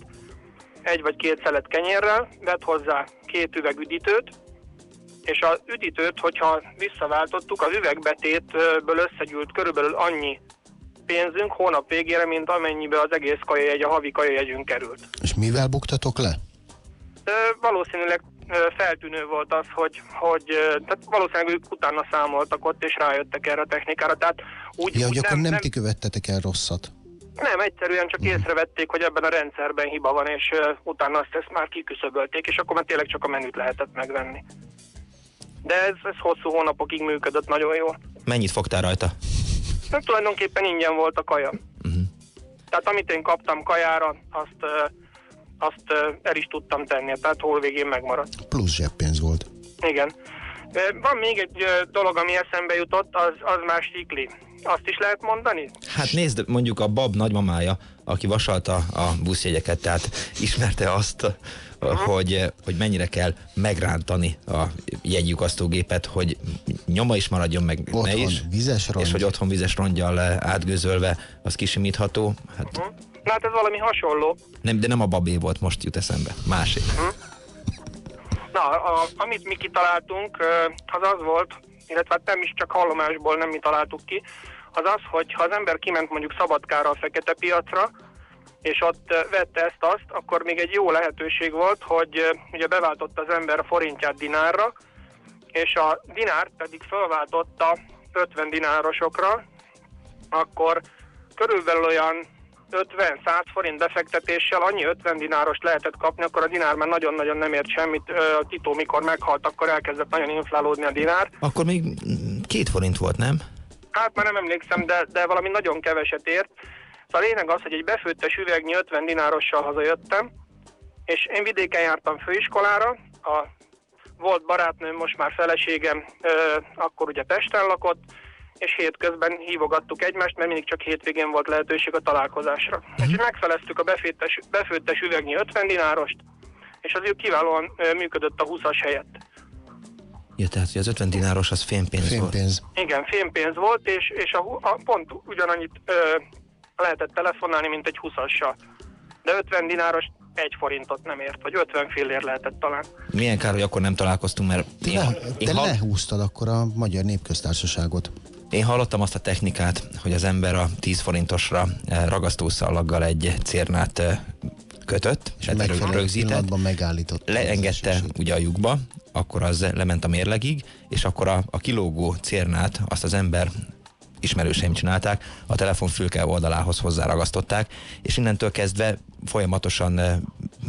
[SPEAKER 16] egy vagy két szelet kenyérrel, vett hozzá két üveg üdítőt, és az üdítőt, hogyha visszaváltottuk, az üvegbetétből összegyűlt körülbelül annyi pénzünk hónap végére, mint amennyibe az egész kajajegy, a havi kajajegyünk került.
[SPEAKER 4] És mivel buktatok le?
[SPEAKER 16] Ö, valószínűleg ö, feltűnő volt az, hogy, hogy ö, tehát valószínűleg ők utána számoltak ott, és rájöttek erre a technikára. Tehát úgy,
[SPEAKER 4] Ja,
[SPEAKER 16] úgy
[SPEAKER 4] hogy akkor nem ti követtetek el rosszat.
[SPEAKER 16] Nem, egyszerűen csak észrevették, hogy ebben a rendszerben hiba van, és uh, utána azt ezt már kiküszöbölték, és akkor már tényleg csak a menüt lehetett megvenni. De ez, ez hosszú hónapokig működött nagyon jól.
[SPEAKER 3] Mennyit fogtál rajta?
[SPEAKER 16] Nem tulajdonképpen ingyen volt a kaja.
[SPEAKER 3] Uh-huh.
[SPEAKER 16] Tehát amit én kaptam kajára, azt, uh, azt uh, el is tudtam tenni, tehát hol végén megmaradt.
[SPEAKER 4] Plusz zseppénz volt.
[SPEAKER 16] Igen. Van még egy dolog, ami eszembe jutott, az, az már stikli. Azt is lehet mondani?
[SPEAKER 3] Hát nézd, mondjuk a bab nagymamája, aki vasalta a buszjegyeket, tehát ismerte azt, hogy, hogy mennyire kell megrántani a jegylyukasztógépet, hogy nyoma is maradjon meg ne
[SPEAKER 4] Otthon
[SPEAKER 3] is,
[SPEAKER 4] vizes rongy.
[SPEAKER 3] és hogy otthon vizes rongyal átgőzölve az kisimítható. Hát
[SPEAKER 16] Na hát ez valami hasonló.
[SPEAKER 3] nem, de nem a babé volt, most jut eszembe. Másik.
[SPEAKER 16] Na, a, amit mi kitaláltunk, az az volt, illetve hát nem is csak hallomásból nem mi találtuk ki, az az, hogy ha az ember kiment mondjuk Szabadkára a fekete piacra, és ott vette ezt-azt, akkor még egy jó lehetőség volt, hogy ugye beváltotta az ember a forintját dinárra, és a dinárt pedig felváltotta 50 dinárosokra, akkor körülbelül olyan 50-100 forint befektetéssel annyi 50 dináros lehetett kapni, akkor a dinár már nagyon-nagyon nem ért semmit. A Tito mikor meghalt, akkor elkezdett nagyon inflálódni a dinár.
[SPEAKER 3] Akkor még két forint volt, nem?
[SPEAKER 16] Hát már nem emlékszem, de, de valami nagyon keveset ért. Szóval a lényeg az, hogy egy befőttes üvegnyi 50 dinárossal hazajöttem, és én vidéken jártam főiskolára, a volt barátnőm, most már feleségem, ö, akkor ugye Pesten lakott, és hétközben hívogattuk egymást, mert mindig csak hétvégén volt lehetőség a találkozásra. Uh-huh. Úgyhogy megfeleztük a befőttes, befőttes üvegnyi 50 dinárost, és az ő kiválóan működött a 20-as helyett.
[SPEAKER 3] Ja, tehát hogy az 50 dináros az fémpénz,
[SPEAKER 4] fémpénz.
[SPEAKER 3] volt.
[SPEAKER 16] Igen, fémpénz volt, és, és a, a pont ugyanannyit ö, lehetett telefonálni, mint egy 20-assal. De 50 dináros egy forintot nem ért, vagy 50 fillér lehetett talán.
[SPEAKER 3] Milyen kár, hogy akkor nem találkoztunk, mert
[SPEAKER 4] Te,
[SPEAKER 3] én,
[SPEAKER 4] le,
[SPEAKER 3] én,
[SPEAKER 4] te
[SPEAKER 3] hall-
[SPEAKER 4] lehúztad akkor a Magyar Népköztársaságot.
[SPEAKER 3] Én hallottam azt a technikát, hogy az ember a 10 forintosra eh, ragasztószallaggal egy cérnát eh, kötött, és hát
[SPEAKER 4] Megfelelő
[SPEAKER 3] rögzített,
[SPEAKER 4] megállított.
[SPEAKER 3] leengedte ugye a lyukba, akkor az lement a mérlegig, és akkor a, a kilógó cérnát azt az ember ismerőseim csinálták, a telefonfülke oldalához hozzáragasztották, és innentől kezdve folyamatosan eh,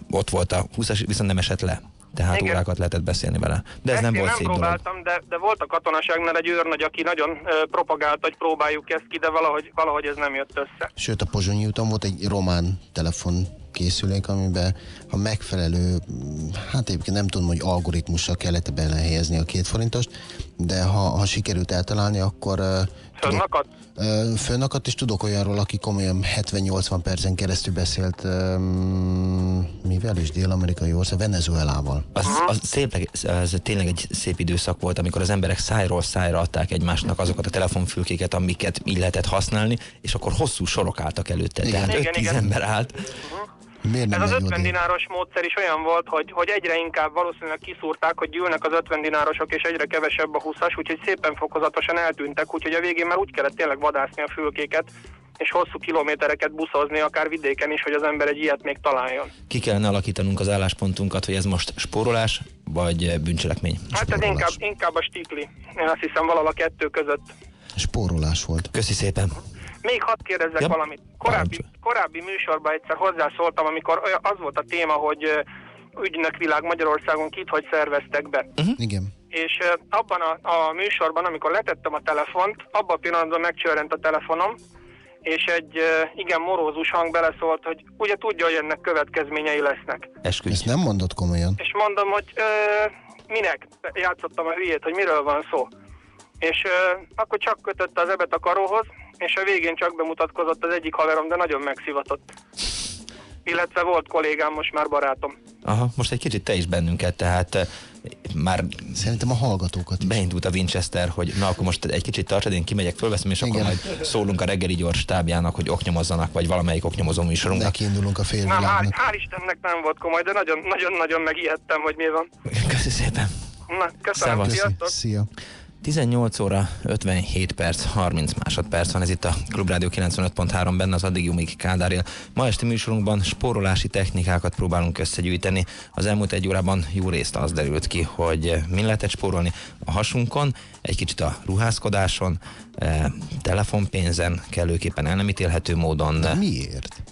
[SPEAKER 3] ott volt a 20 viszont nem esett le. Tehát
[SPEAKER 16] Igen.
[SPEAKER 3] órákat lehetett beszélni vele. De ez
[SPEAKER 16] Ezt
[SPEAKER 3] nem
[SPEAKER 16] én
[SPEAKER 3] volt
[SPEAKER 16] nem
[SPEAKER 3] szép dolog.
[SPEAKER 16] próbáltam, de, de volt a katonaságnál egy őrnagy, aki nagyon ö, propagálta, hogy próbáljuk ezt ki, de valahogy, valahogy ez nem jött össze.
[SPEAKER 4] Sőt, a Pozsonyi úton volt egy román telefon készülék, amiben a megfelelő, hát egyébként nem tudom, hogy algoritmussal kellett belehelyezni a két forintost, de ha, ha sikerült eltalálni, akkor
[SPEAKER 16] Fönnakadt?
[SPEAKER 4] Fönnakadt, és tudok olyanról, aki komolyan 70-80 percen keresztül beszélt, um, mivel is dél-amerikai ország, Venezuelával.
[SPEAKER 3] Az, az, szép, az tényleg egy szép időszak volt, amikor az emberek szájról szájra adták egymásnak azokat a telefonfülkéket, amiket így lehetett használni, és akkor hosszú sorok álltak előtte.
[SPEAKER 4] Igen.
[SPEAKER 3] Tehát
[SPEAKER 16] Igen,
[SPEAKER 3] 5-10
[SPEAKER 16] igen.
[SPEAKER 3] ember állt.
[SPEAKER 4] Miért
[SPEAKER 16] Ez az 50 dináros módszer is olyan volt, hogy, hogy egyre inkább valószínűleg kiszúrták, hogy gyűlnek az 50 dinárosok, és egyre kevesebb a 20-as, úgyhogy szépen fokozatosan eltűntek, úgyhogy a végén már úgy kellett tényleg vadászni a fülkéket, és hosszú kilométereket buszozni, akár vidéken is, hogy az ember egy ilyet még találjon.
[SPEAKER 3] Ki kellene alakítanunk az álláspontunkat, hogy ez most spórolás, vagy bűncselekmény.
[SPEAKER 16] Hát ez inkább, inkább a stikli. Én azt hiszem valahol a kettő között.
[SPEAKER 4] Spórolás volt.
[SPEAKER 3] Köszi szépen.
[SPEAKER 16] Még hadd kérdezzek
[SPEAKER 3] Ja.
[SPEAKER 16] valamit. Korábbi, korábbi műsorban egyszer hozzászóltam, amikor olyan- az volt a téma, hogy ügynökvilág Magyarországon kit hogy szerveztek be.
[SPEAKER 4] Uh-huh. Igen.
[SPEAKER 16] És abban a, a műsorban, amikor letettem a telefont, abban a pillanatban megcsörrent a telefonom, és egy igen morózus hang beleszólt, hogy ugye tudja, hogy ennek következményei lesznek.
[SPEAKER 3] Esküdj.
[SPEAKER 4] Ezt nem mondott komolyan.
[SPEAKER 16] És mondom, hogy ö, minek? Játszottam a hülyét, hogy miről van szó. És ö, akkor csak kötötte az ebet a karóhoz, és a végén csak bemutatkozott az egyik haverom, de nagyon megszivatott. Illetve volt kollégám, most már barátom.
[SPEAKER 3] Aha, most egy kicsit te is bennünket, tehát eh, már
[SPEAKER 4] Szerintem a hallgatókat
[SPEAKER 3] beindult a Winchester, hogy na akkor most egy kicsit tartsad, én kimegyek, fölveszem, és akkor
[SPEAKER 4] Igen.
[SPEAKER 3] majd szólunk a reggeli gyors stábjának, hogy oknyomozzanak, vagy valamelyik oknyomozó műsorunknak.
[SPEAKER 4] Nekiindulunk a
[SPEAKER 16] Nem, hál,
[SPEAKER 4] félvilágnak.
[SPEAKER 16] hál' Istennek nem volt komoly, de nagyon- nagyon-nagyon megijedtem, hogy mi van.
[SPEAKER 3] Köszi szépen.
[SPEAKER 16] Na, köszönöm!
[SPEAKER 4] Szia.
[SPEAKER 3] 18 óra 57 perc, 30 másodperc van ez itt a Klubrádió 95.3 benne az addig Jumik Kádár él. Ma esti műsorunkban spórolási technikákat próbálunk összegyűjteni. Az elmúlt egy órában jó részt az derült ki, hogy min lehetett spórolni a hasunkon, egy kicsit a ruházkodáson, eh, telefonpénzen, kellőképpen el nem ítélhető módon.
[SPEAKER 4] De miért?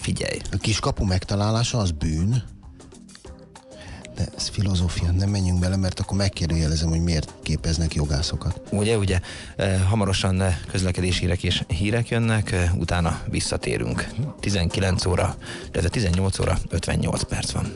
[SPEAKER 3] Figyelj.
[SPEAKER 4] A kiskapu megtalálása az bűn? De ez filozófia, nem menjünk bele, mert akkor megkérdőjelezem, hogy miért képeznek jogászokat.
[SPEAKER 3] Ugye, ugye, eh, hamarosan eh, közlekedési hírek és hírek jönnek, eh, utána visszatérünk. 19 óra, illetve 18 óra 58 perc van.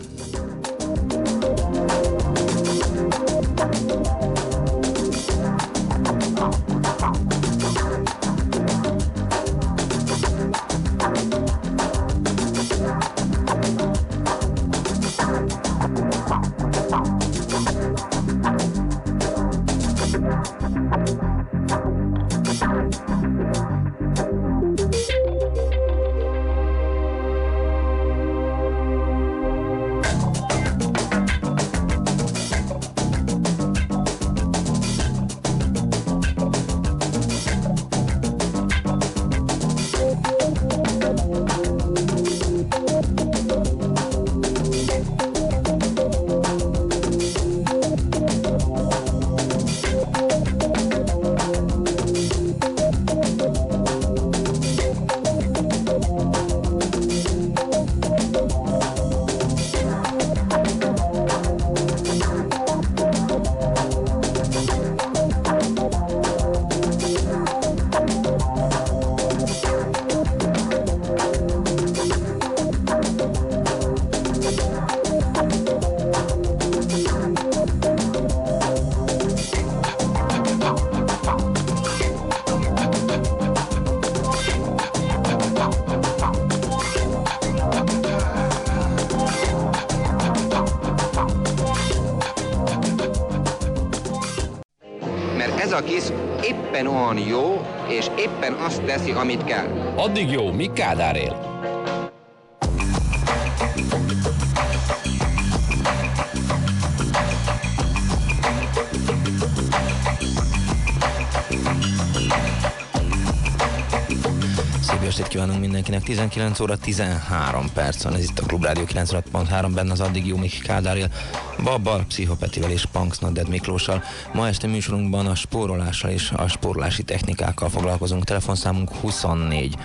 [SPEAKER 2] Olyan jó, és éppen azt teszi, amit kell.
[SPEAKER 10] Addig jó, míg Kádár él.
[SPEAKER 3] Estét kívánunk mindenkinek. 19 óra 13 perc van. Ez itt a Klubrádió 96.3 benne az addig jó Miki Kádár él. Babbal, Pszichopetivel és Punks Nodded Miklóssal. Ma este műsorunkban a spórolással és a spórolási technikákkal foglalkozunk. Telefonszámunk 24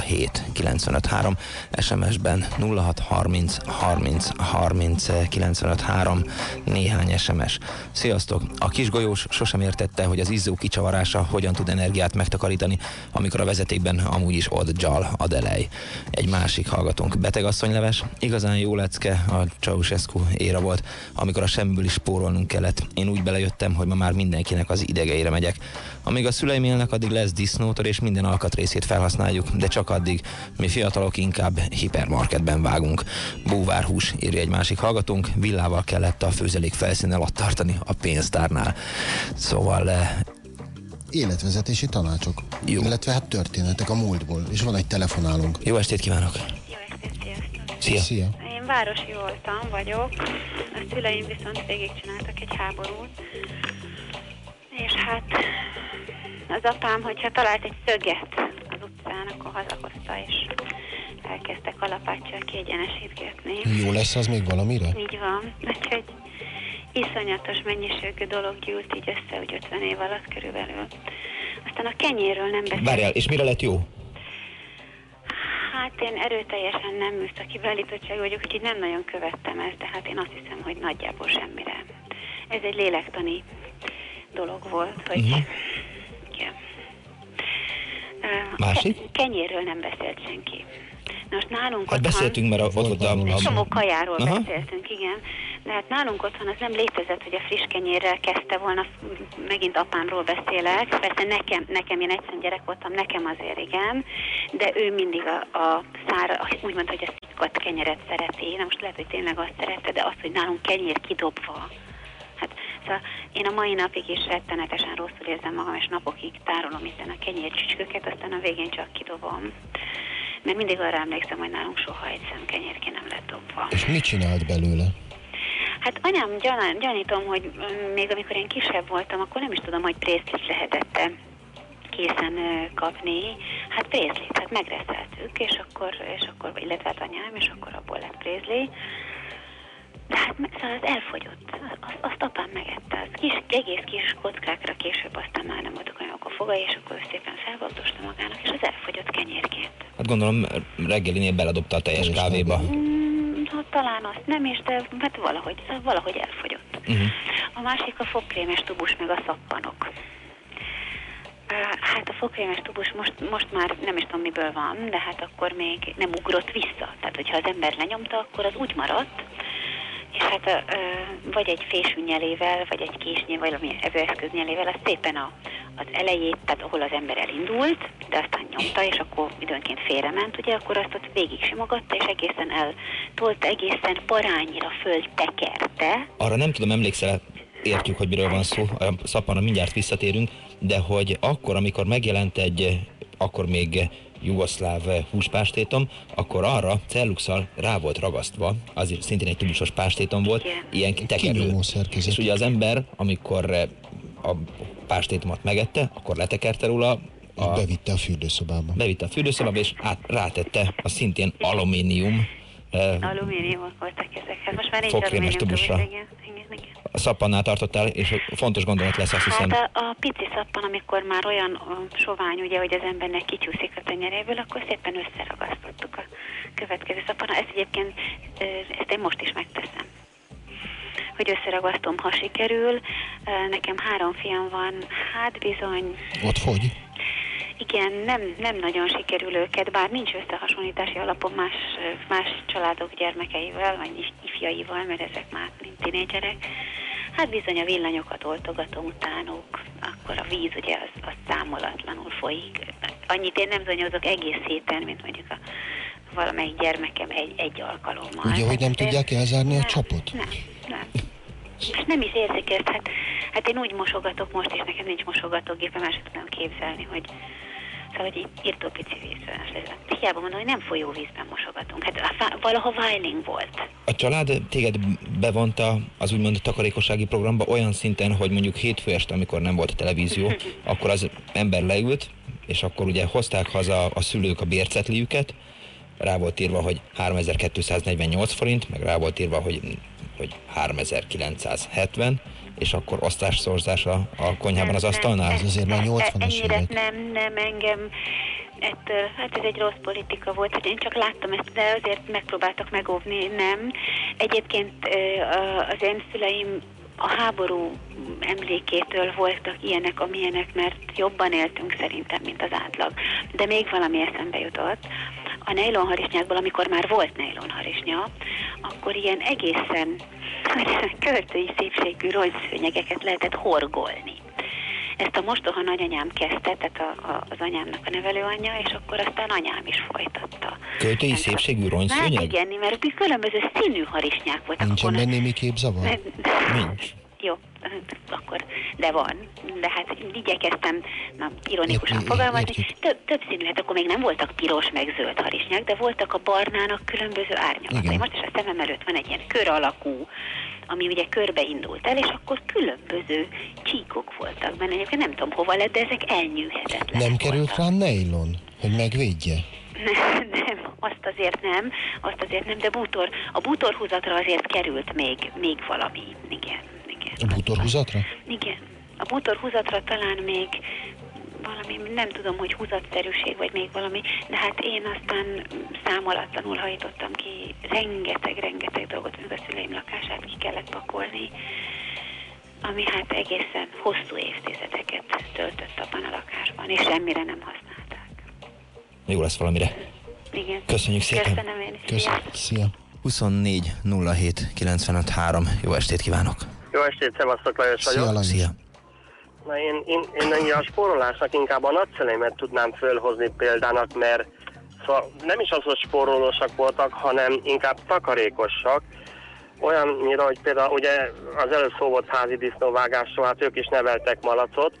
[SPEAKER 3] 07 95 3, SMS-ben 06 30 30 30 95 3, néhány SMS. Sziasztok! A kisgolyós sosem értette, hogy az izzó kicsavarása hogyan tud energiát megtakarítani, amikor a vezetékben amúgy is ott dzsal a delej. Egy másik hallgatónk betegasszonyleves, igazán jó lecke, a Ceausescu éra volt. amikor a semmiből is spórolnunk kellett. Én úgy belejöttem, hogy ma már mindenkinek az idegeire megyek. Amíg a szüleim élnek, addig lesz disznótor, és minden alkatrészét felhasználjuk, de csak addig. Mi fiatalok inkább hipermarketben vágunk. Búvárhús, írja egy másik hallgatónk, villával kellett a főzelék felszínnel ott tartani a pénztárnál. Szóval
[SPEAKER 4] Életvezetési tanácsok.
[SPEAKER 3] Jó.
[SPEAKER 4] Illetve hát történetek a múltból. És van egy telefonálunk.
[SPEAKER 3] Jó estét kívánok! Szia!
[SPEAKER 4] Szia!
[SPEAKER 17] Én városi voltam, vagyok. A szüleim viszont végigcsináltak egy háborút. És hát az apám, hogyha talált egy szöget az utcán, akkor hazahozta, és elkezdtek kalapáccsal kiegyenesítgetni.
[SPEAKER 4] Jó lesz az még valamire?
[SPEAKER 17] Így van. Úgyhogy iszonyatos mennyiségű dolog gyűlt így össze, hogy 50 év alatt körülbelül. Aztán a kenyérről nem beszélünk.
[SPEAKER 3] Várjál, és mire lett jó?
[SPEAKER 17] Hát én erőteljesen nem műszaki beállítottság vagyok, úgyhogy nem nagyon követtem ezt, de hát én azt hiszem, hogy nagyjából semmire. Ez egy lélektani dolog volt, hogy...
[SPEAKER 3] Mhm.
[SPEAKER 17] Igen. Ö,
[SPEAKER 3] Másik?
[SPEAKER 17] ke- Kenyérről nem beszélt senki. Na most nálunk
[SPEAKER 3] Hát
[SPEAKER 17] otthon...
[SPEAKER 3] beszéltünk, mert ott volt a...
[SPEAKER 17] Csomó kajáról
[SPEAKER 3] Aha.
[SPEAKER 17] beszéltünk, igen. De hát nálunk otthon az nem létezett, hogy a friss kenyérrel kezdte volna, megint apámról beszélek, persze nekem, nekem én egyszerűen gyerek voltam, nekem azért igen, de ő mindig a, a szára, úgy mondta, hogy a szikott kenyeret szereti. Na most lehet, hogy tényleg azt szerette, de azt, hogy nálunk kenyér kidobva. Hát, szóval én a mai napig is rettenetesen rosszul érzem magam, és napokig tárolom itt a kenyércsücsköket, aztán a végén csak kidobom. Mert mindig arra emlékszem, hogy nálunk soha egy szem kenyér nem lett dobva.
[SPEAKER 4] És mit csinált belőle?
[SPEAKER 17] Hát anyám gyanán, gyanítom, hogy még amikor én kisebb voltam, akkor nem is tudom, hogy prészlit lehetett készen kapni. Hát prészlit, hát megreszeltük, és akkor, és akkor, illetve hát anyám, és akkor abból lett prézli. De hát szóval az elfogyott, azt, azt, apám megette, az kis, egész kis kockákra később aztán már nem voltak olyan a foga, és akkor ő szépen felvagdosta magának, és az elfogyott kenyérként.
[SPEAKER 3] Hát gondolom reggelinél beledobta a teljes kávéba.
[SPEAKER 17] Mm, hát talán azt nem is, de hát valahogy, valahogy elfogyott.
[SPEAKER 3] Uh-huh.
[SPEAKER 17] A másik a fogkrémes tubus, meg a szappanok. Hát a fogkrémes tubus most, most már nem is tudom miből van, de hát akkor még nem ugrott vissza. Tehát, hogyha az ember lenyomta, akkor az úgy maradt, és hát ö, ö, vagy egy fésűnyelével, vagy egy késnyi, vagy valami evőeszköznyelével, az szépen a, az elejét, tehát ahol az ember elindult, de aztán nyomta, és akkor időnként félrement, ugye, akkor azt ott végig simogatta, és egészen eltolta, egészen parányira föl tekerte,
[SPEAKER 3] Arra nem tudom, emlékszel értjük, hogy miről van szó, a szappanra mindjárt visszatérünk, de hogy akkor, amikor megjelent egy, akkor még jugoszláv eh, húspástétom, akkor arra celluxal rá volt ragasztva, az szintén egy tubusos pástétom volt, ilyen tekerő. És ugye az ember, amikor eh, a pástétomat megette, akkor letekerte róla, a,
[SPEAKER 4] Bevitte a fürdőszobába.
[SPEAKER 3] bevitte a fürdőszobába, és át, rátette a szintén alumínium
[SPEAKER 17] alumíniumok voltak ezek. Hát most már nincs alumínium
[SPEAKER 3] tubusra.
[SPEAKER 17] tubus, igen, igen, igen.
[SPEAKER 3] a szappannál tartottál, és fontos gondolat lesz, azt hiszem.
[SPEAKER 17] Hát a, a pici szappan, amikor már olyan sovány, ugye, hogy az embernek kicsúszik a tenyeréből, akkor szépen összeragasztottuk a következő szappan. Ezt egyébként, ezt én most is megteszem. Hogy összeragasztom, ha sikerül. Nekem három fiam van, hát bizony,
[SPEAKER 4] Ott hogy?
[SPEAKER 17] Igen, nem, nem nagyon sikerül őket, bár nincs összehasonlítási alapom más, más családok gyermekeivel, vagy ifjaival, mert ezek már mind tinédzserek. Hát bizony a villanyokat oltogatom utánuk, akkor a víz ugye az, az számolatlanul folyik. Annyit én nem zonyozok egész héten, mint mondjuk a valamelyik gyermekem egy, egy alkalommal.
[SPEAKER 4] Ugye, hogy nem tudják elzárni a csapot?
[SPEAKER 17] nem, nem. És nem is érzik ezt, hát, hát én úgy mosogatok most, és nekem nincs mosogatógépem, el sem tudom képzelni, hogy Szóval, hogy itt írtó pici vízben lesz. Hiába mondom, hogy nem folyóvízben mosogatunk. Hát valaha Weiling volt.
[SPEAKER 3] A család téged bevonta az úgymond takarékossági programba olyan szinten, hogy mondjuk hétfő este, amikor nem volt a televízió, <laughs> akkor az ember leült, és akkor ugye hozták haza a szülők a bércetliüket, rá volt írva, hogy 3248 forint, meg rá volt írva, hogy, hogy 3970, és akkor osztásszorzása a konyhában az asztalnál.
[SPEAKER 4] Ez azért már 80-as
[SPEAKER 17] Ennyire
[SPEAKER 4] évek.
[SPEAKER 17] nem, nem engem ettől, hát ez egy rossz politika volt, hogy én csak láttam ezt, de azért megpróbáltak megóvni, nem. Egyébként a- az én szüleim a háború emlékétől voltak ilyenek, amilyenek, mert jobban éltünk szerintem, mint az átlag. De még valami eszembe jutott. A nejlonharisnyákból, amikor már volt nejlonharisnya, akkor ilyen egészen <laughs> költői szépségű rongyszőnyegeket lehetett horgolni. Ezt a mostoha nagyanyám kezdte, tehát a, a, az anyámnak a nevelőanyja, és akkor aztán anyám is folytatta.
[SPEAKER 3] Költői szépségű
[SPEAKER 17] Hát
[SPEAKER 3] rongyszőnyeg?
[SPEAKER 17] igen, mert különböző színű harisnyák voltak.
[SPEAKER 4] Nincsen benne némi képzavar?
[SPEAKER 3] Nincs.
[SPEAKER 17] Jó, akkor, de van. De hát igyekeztem, na, ironikusan fogalmazni. Több, több színű, hát akkor még nem voltak piros meg zöld harisnyák, de voltak a barnának különböző árnyalatai. Most is a szemem előtt van egy ilyen kör alakú, ami ugye körbe indult el, és akkor különböző csíkok voltak benne. Egyébként nem tudom hova lett, de ezek elnyűhetetlenek
[SPEAKER 4] Nem került rá nejlon, hogy megvédje?
[SPEAKER 17] nem, nem, azt azért nem, azt azért nem, de bútor, a bútorhúzatra azért került még, még valami, igen.
[SPEAKER 4] A bútorhúzatra?
[SPEAKER 17] Igen, a bútorhúzatra talán még valami, nem tudom, hogy húzatszerűség, vagy még valami, de hát én aztán számolatlanul hajtottam ki rengeteg-rengeteg dolgot, még a szüleim lakását ki kellett pakolni, ami hát egészen hosszú évtizedeket töltött abban a lakásban, és semmire nem használt.
[SPEAKER 3] Jó lesz valamire.
[SPEAKER 17] Igen.
[SPEAKER 3] Köszönjük szépen.
[SPEAKER 17] Köszönöm én is.
[SPEAKER 4] Köszönöm. Szia.
[SPEAKER 3] 24 07 95 3. Jó estét kívánok.
[SPEAKER 18] Jó estét, Szevasztok Lajos vagyok.
[SPEAKER 3] Szia.
[SPEAKER 18] Na én, én, én ennyi a spórolásnak inkább a nagyszüleimet tudnám fölhozni példának, mert szóval nem is az, hogy spórolósak voltak, hanem inkább takarékosak. Olyannyira, hogy például ugye az előbb szó volt házi disznóvágásról, hát ők is neveltek malacot,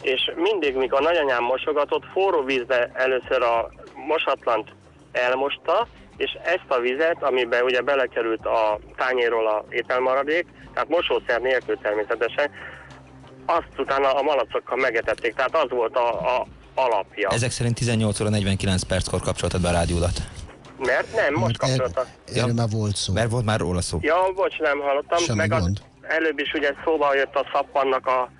[SPEAKER 18] és mindig, mikor nagyanyám mosogatott, forró vízbe először a mosatlant elmosta, és ezt a vizet, amiben ugye belekerült a tányéról a ételmaradék, tehát mosószer nélkül természetesen, azt utána a malacokkal megetették, tehát az volt a, a alapja.
[SPEAKER 3] Ezek szerint 18 óra 49 perckor kapcsoltad be a rádiódat.
[SPEAKER 18] Mert nem, most kapcsolta.
[SPEAKER 4] Erről már volt szó.
[SPEAKER 3] Mert volt már róla szó.
[SPEAKER 18] Ja, bocs, nem hallottam.
[SPEAKER 4] Semmi
[SPEAKER 18] meg az,
[SPEAKER 4] gond.
[SPEAKER 18] előbb is ugye szóba jött a szappannak a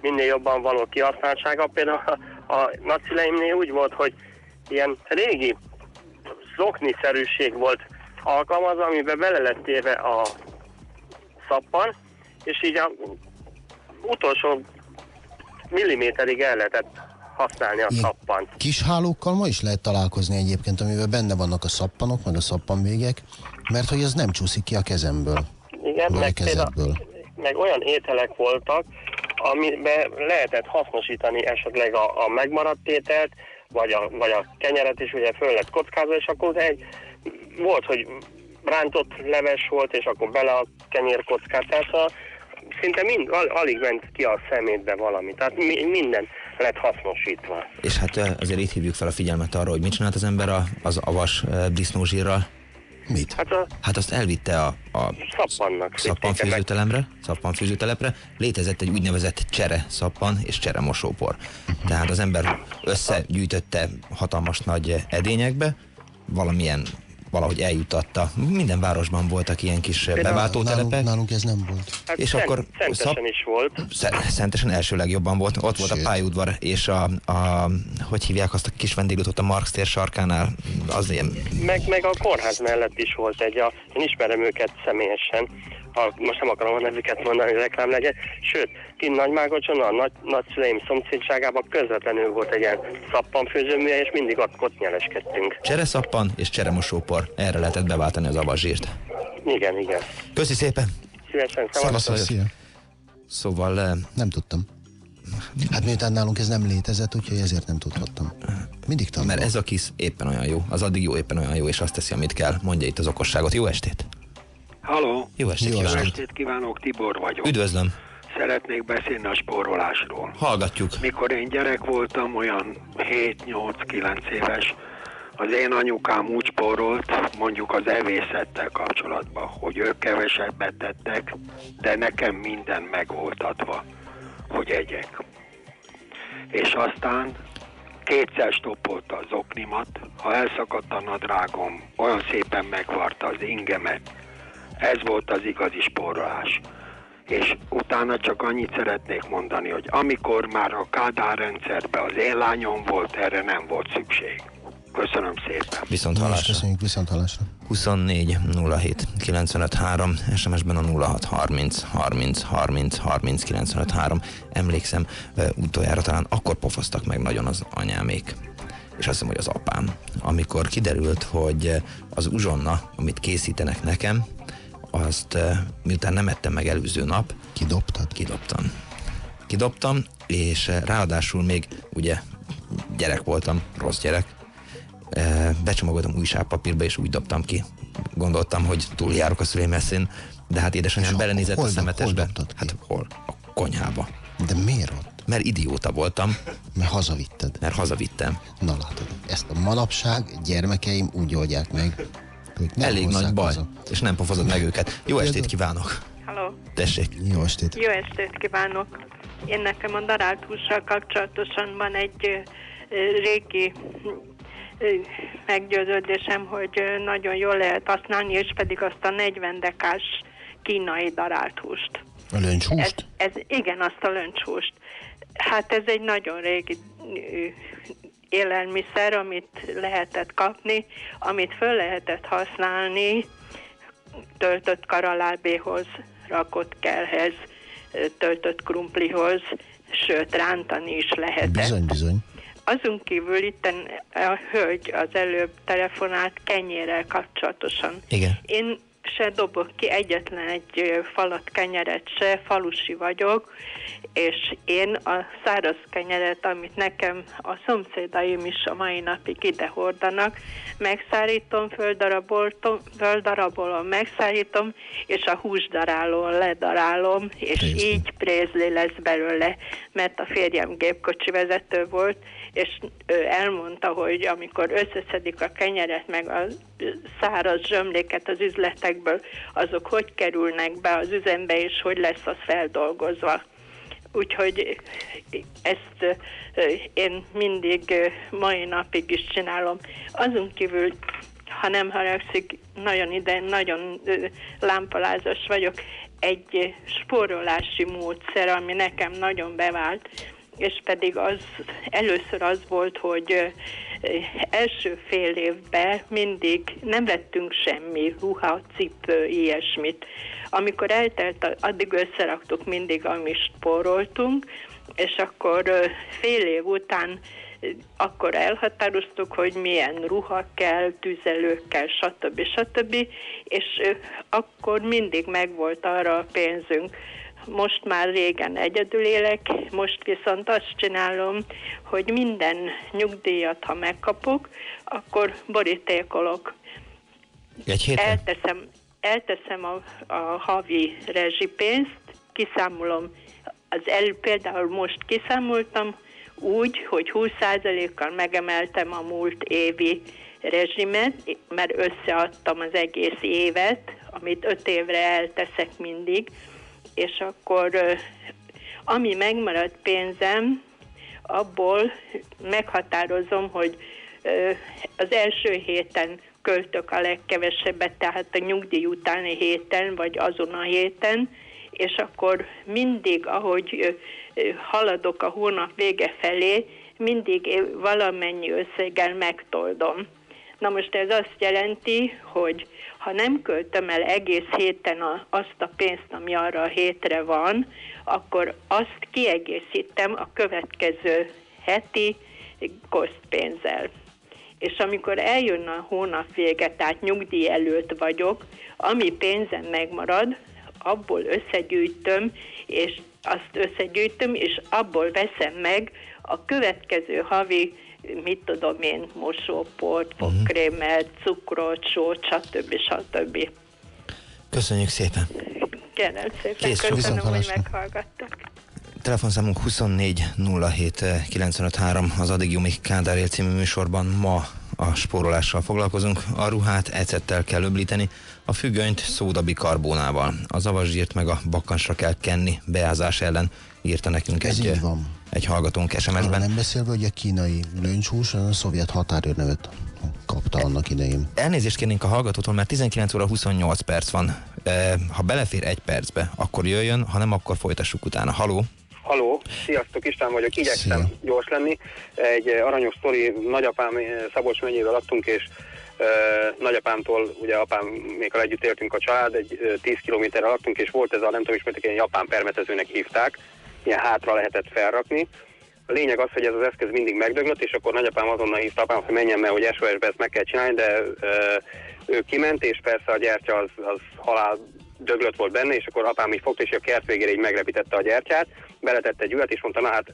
[SPEAKER 18] minél jobban való kihasználtsága. Például a, a nagyszüleimnél úgy volt, hogy ilyen régi zokniszerűség volt alkalmazva, amiben bele lett téve a szappan, és így a utolsó milliméterig el lehetett használni a
[SPEAKER 4] Ilyen
[SPEAKER 18] szappant.
[SPEAKER 4] Kis hálókkal ma is lehet találkozni egyébként, amiben benne vannak a szappanok, meg a szappanvégek, mert hogy ez nem csúszik ki a kezemből.
[SPEAKER 18] Igen, meg, például, meg olyan ételek voltak, amiben lehetett hasznosítani esetleg a, a megmaradt ételt, vagy a, vagy a kenyeret is ugye föl lett kockázva, és akkor egy, volt, hogy rántott leves volt, és akkor bele a kenyérkockát, tehát a, szinte mind, al, alig ment ki a szemétbe valami, tehát mi, minden lett hasznosítva.
[SPEAKER 3] És hát azért itt hívjuk fel a figyelmet arra, hogy mit csinált az ember a, az avas disznózsírral.
[SPEAKER 4] Mit?
[SPEAKER 18] Hát a
[SPEAKER 3] Hát azt elvitte a, a
[SPEAKER 18] szappannak.
[SPEAKER 3] szappanfűzőtelemre, szappanfűzőtelepre, létezett egy úgynevezett csere szappan és csere mosópor. Tehát az ember összegyűjtötte hatalmas nagy edényekbe, valamilyen valahogy eljutatta. Minden városban voltak ilyen kis beváltótelepek.
[SPEAKER 4] Nálunk, nálunk ez nem volt.
[SPEAKER 18] Hát
[SPEAKER 3] És
[SPEAKER 18] szent,
[SPEAKER 3] akkor
[SPEAKER 18] szentesen
[SPEAKER 3] szap-
[SPEAKER 18] is volt.
[SPEAKER 3] Sze- Szentesen első legjobban volt. Ott volt a pályaudvar, és a, a, hogy hívják azt a kis vendéglutót a Marx tér sarkánál, az ilyen
[SPEAKER 18] Meg, meg a kórház mellett is volt egy, a, én ismerem őket személyesen, a, most nem akarom a nevüket mondani, hogy reklám legyen, sőt, kint Nagymágocson, a nagy, nagyszüleim szomszédságában közvetlenül volt egy ilyen szappanfőzőműje, és mindig ott, ott nyeleskedtünk.
[SPEAKER 3] csereszappan és cseremosópor. Erre lehetett beváltani az avazsírt.
[SPEAKER 18] Igen, igen.
[SPEAKER 3] Köszi szépen!
[SPEAKER 18] Szívesen.
[SPEAKER 4] Szia.
[SPEAKER 3] Szóval eh,
[SPEAKER 4] Nem tudtam. Hát miután nálunk ez nem létezett, úgyhogy ezért nem tudhattam. Mindig tanulok.
[SPEAKER 3] mert ez a kis éppen olyan jó, az addig jó, éppen olyan jó, és azt teszi, amit kell. Mondja itt az okosságot. Jó estét!
[SPEAKER 19] Halló!
[SPEAKER 3] Jó estét
[SPEAKER 19] Jó
[SPEAKER 3] kívánok!
[SPEAKER 19] estét kívánok, Tibor vagyok.
[SPEAKER 3] Üdvözlöm!
[SPEAKER 19] Szeretnék beszélni a spórolásról.
[SPEAKER 3] Hallgatjuk.
[SPEAKER 19] Mikor én gyerek voltam, olyan 7-8-9 éves, az én anyukám úgy spórolt, mondjuk az evészettel kapcsolatban, hogy ők kevesebbet tettek, de nekem minden meg volt adva, hogy egyek. És aztán kétszer stoppolta az oknimat, ha elszakadt a nadrágom, olyan szépen megvarta az ingemet. Ez volt az igazi spórolás. És utána csak annyit szeretnék mondani, hogy amikor már a Kádár rendszerben az én lányom volt, erre nem volt szükség. Köszönöm szépen.
[SPEAKER 3] Viszont hallásra.
[SPEAKER 4] köszönjük, viszont hallásra.
[SPEAKER 3] 24 07 95 3, SMS-ben a 06 30 30 30 30 95 3. Emlékszem, utoljára talán akkor pofoztak meg nagyon az anyámék. és azt hiszem, hogy az apám. Amikor kiderült, hogy az uzsonna, amit készítenek nekem, azt miután nem ettem meg előző nap,
[SPEAKER 4] Kidobtad?
[SPEAKER 3] Kidobtam. Kidobtam, és ráadásul még ugye gyerek voltam, rossz gyerek, becsomagoltam újságpapírba, és úgy dobtam ki. Gondoltam, hogy túljárok a szüleim eszén, de hát édesanyám belenézett
[SPEAKER 4] hol
[SPEAKER 3] a szemetesbe.
[SPEAKER 4] hol ki?
[SPEAKER 3] hát hol? A konyhába.
[SPEAKER 4] De miért ott?
[SPEAKER 3] Mert idióta voltam.
[SPEAKER 4] Mert hazavitted.
[SPEAKER 3] Mert hazavittem.
[SPEAKER 4] Na látod, ezt a manapság gyermekeim úgy oldják meg, nem
[SPEAKER 3] Elég nagy baj,
[SPEAKER 4] haza.
[SPEAKER 3] és nem pofozod meg őket. Jó estét kívánok!
[SPEAKER 20] Halló.
[SPEAKER 3] Tessék.
[SPEAKER 4] Jó estét.
[SPEAKER 20] Jó estét kívánok! Én nekem a darált hússal kapcsolatosan van egy régi ö, meggyőződésem, hogy ö, nagyon jól lehet használni, és pedig azt a 40 dekás kínai darált húst.
[SPEAKER 4] A löncshúst?
[SPEAKER 20] Ez, ez, igen, azt a löncshúst. Hát ez egy nagyon régi élelmiszer, amit lehetett kapni, amit föl lehetett használni töltött karalábéhoz, rakott kelhez, töltött krumplihoz, sőt rántani is lehetett.
[SPEAKER 4] Bizony, bizony.
[SPEAKER 20] Azon kívül itt a hölgy az előbb telefonált kenyérrel kapcsolatosan.
[SPEAKER 3] Igen.
[SPEAKER 20] Én se dobok ki egyetlen egy falat kenyeret se, falusi vagyok, és én a száraz kenyeret, amit nekem a szomszédaim is a mai napig ide hordanak, megszárítom, földarabolom, megszárítom, és a húsdarálón ledarálom, és így prézli lesz belőle, mert a férjem gépkocsi vezető volt, és elmondta, hogy amikor összeszedik a kenyeret, meg a száraz zsömléket az üzletekből, azok hogy kerülnek be az üzembe, és hogy lesz az feldolgozva. Úgyhogy ezt én mindig mai napig is csinálom. Azon kívül, ha nem haragszik, nagyon ide, nagyon ö, lámpalázas vagyok, egy spórolási módszer, ami nekem nagyon bevált, és pedig az először az volt, hogy első fél évben mindig nem vettünk semmi, ruha, cipő, ilyesmit. Amikor eltelt, addig összeraktuk mindig, amit spóroltunk, és akkor fél év után akkor elhatároztuk, hogy milyen ruha kell, tüzelőkkel, stb. stb. És akkor mindig megvolt arra a pénzünk. Most már régen egyedül élek, most viszont azt csinálom, hogy minden nyugdíjat, ha megkapok, akkor borítékolok.
[SPEAKER 3] Egy héten?
[SPEAKER 20] Elteszem, elteszem a, a havi rezsipénzt, kiszámolom, az el, például most kiszámoltam úgy, hogy 20%-kal megemeltem a múlt évi rezsimet, mert összeadtam az egész évet, amit öt évre elteszek mindig, és akkor ami megmaradt pénzem, abból meghatározom, hogy az első héten költök a legkevesebbet, tehát a nyugdíj utáni héten, vagy azon a héten, és akkor mindig, ahogy haladok a hónap vége felé, mindig valamennyi összeggel megtoldom. Na most ez azt jelenti, hogy ha nem költöm el egész héten a, azt a pénzt, ami arra a hétre van, akkor azt kiegészítem a következő heti kosztpénzzel. És amikor eljön a hónap vége, tehát nyugdíj előtt vagyok, ami pénzem megmarad, abból összegyűjtöm, és azt összegyűjtöm, és abból veszem meg a következő havi, mit tudom én, mosóport, fogkrémet, cukrot, sót, stb. stb.
[SPEAKER 3] Köszönjük szépen.
[SPEAKER 20] Kérem szépen,
[SPEAKER 3] Kész,
[SPEAKER 20] köszönöm, hogy meghallgattak.
[SPEAKER 3] Telefonszámunk 24 07 95 3, az Adigiumi Kádár él című műsorban ma a spórolással foglalkozunk. A ruhát ecettel kell öblíteni, a függönyt szódabikarbónával. A zavazsírt meg a bakkansra kell kenni beázás ellen, írta nekünk
[SPEAKER 4] Ez
[SPEAKER 3] egy,
[SPEAKER 4] van.
[SPEAKER 3] egy hallgatónk SMS-ben.
[SPEAKER 4] nem beszélve, hogy a kínai löncshús a szovjet határőrnevet kapta annak idején.
[SPEAKER 3] Elnézést kérnénk a hallgatótól, mert 19 óra 28 perc van. E, Ha belefér egy percbe, akkor jöjjön, ha nem, akkor folytassuk utána. Haló?
[SPEAKER 21] Haló, sziasztok, István vagyok, igyekszem Szia. gyors lenni. Egy aranyos sztori, nagyapám Szabolcs megyével laktunk, és nagyapámtól, ugye apámékkal együtt éltünk a család, egy uh, 10 kilométerre laktunk, és volt ez a, nem tudom, ismertek, ilyen japán permetezőnek hívták, ilyen hátra lehetett felrakni. a lényeg az, hogy ez az eszköz mindig megdöglött, és akkor nagyapám azonnal hívta apám, hogy menjen, mert hogy SOS-be ezt meg kell csinálni, de ö, ő kiment, és persze a gyertya az, az halál döglött volt benne, és akkor apám így fogta, és a kert végére így megrepítette a gyertyát, beletette egy üvet, és mondta, na hát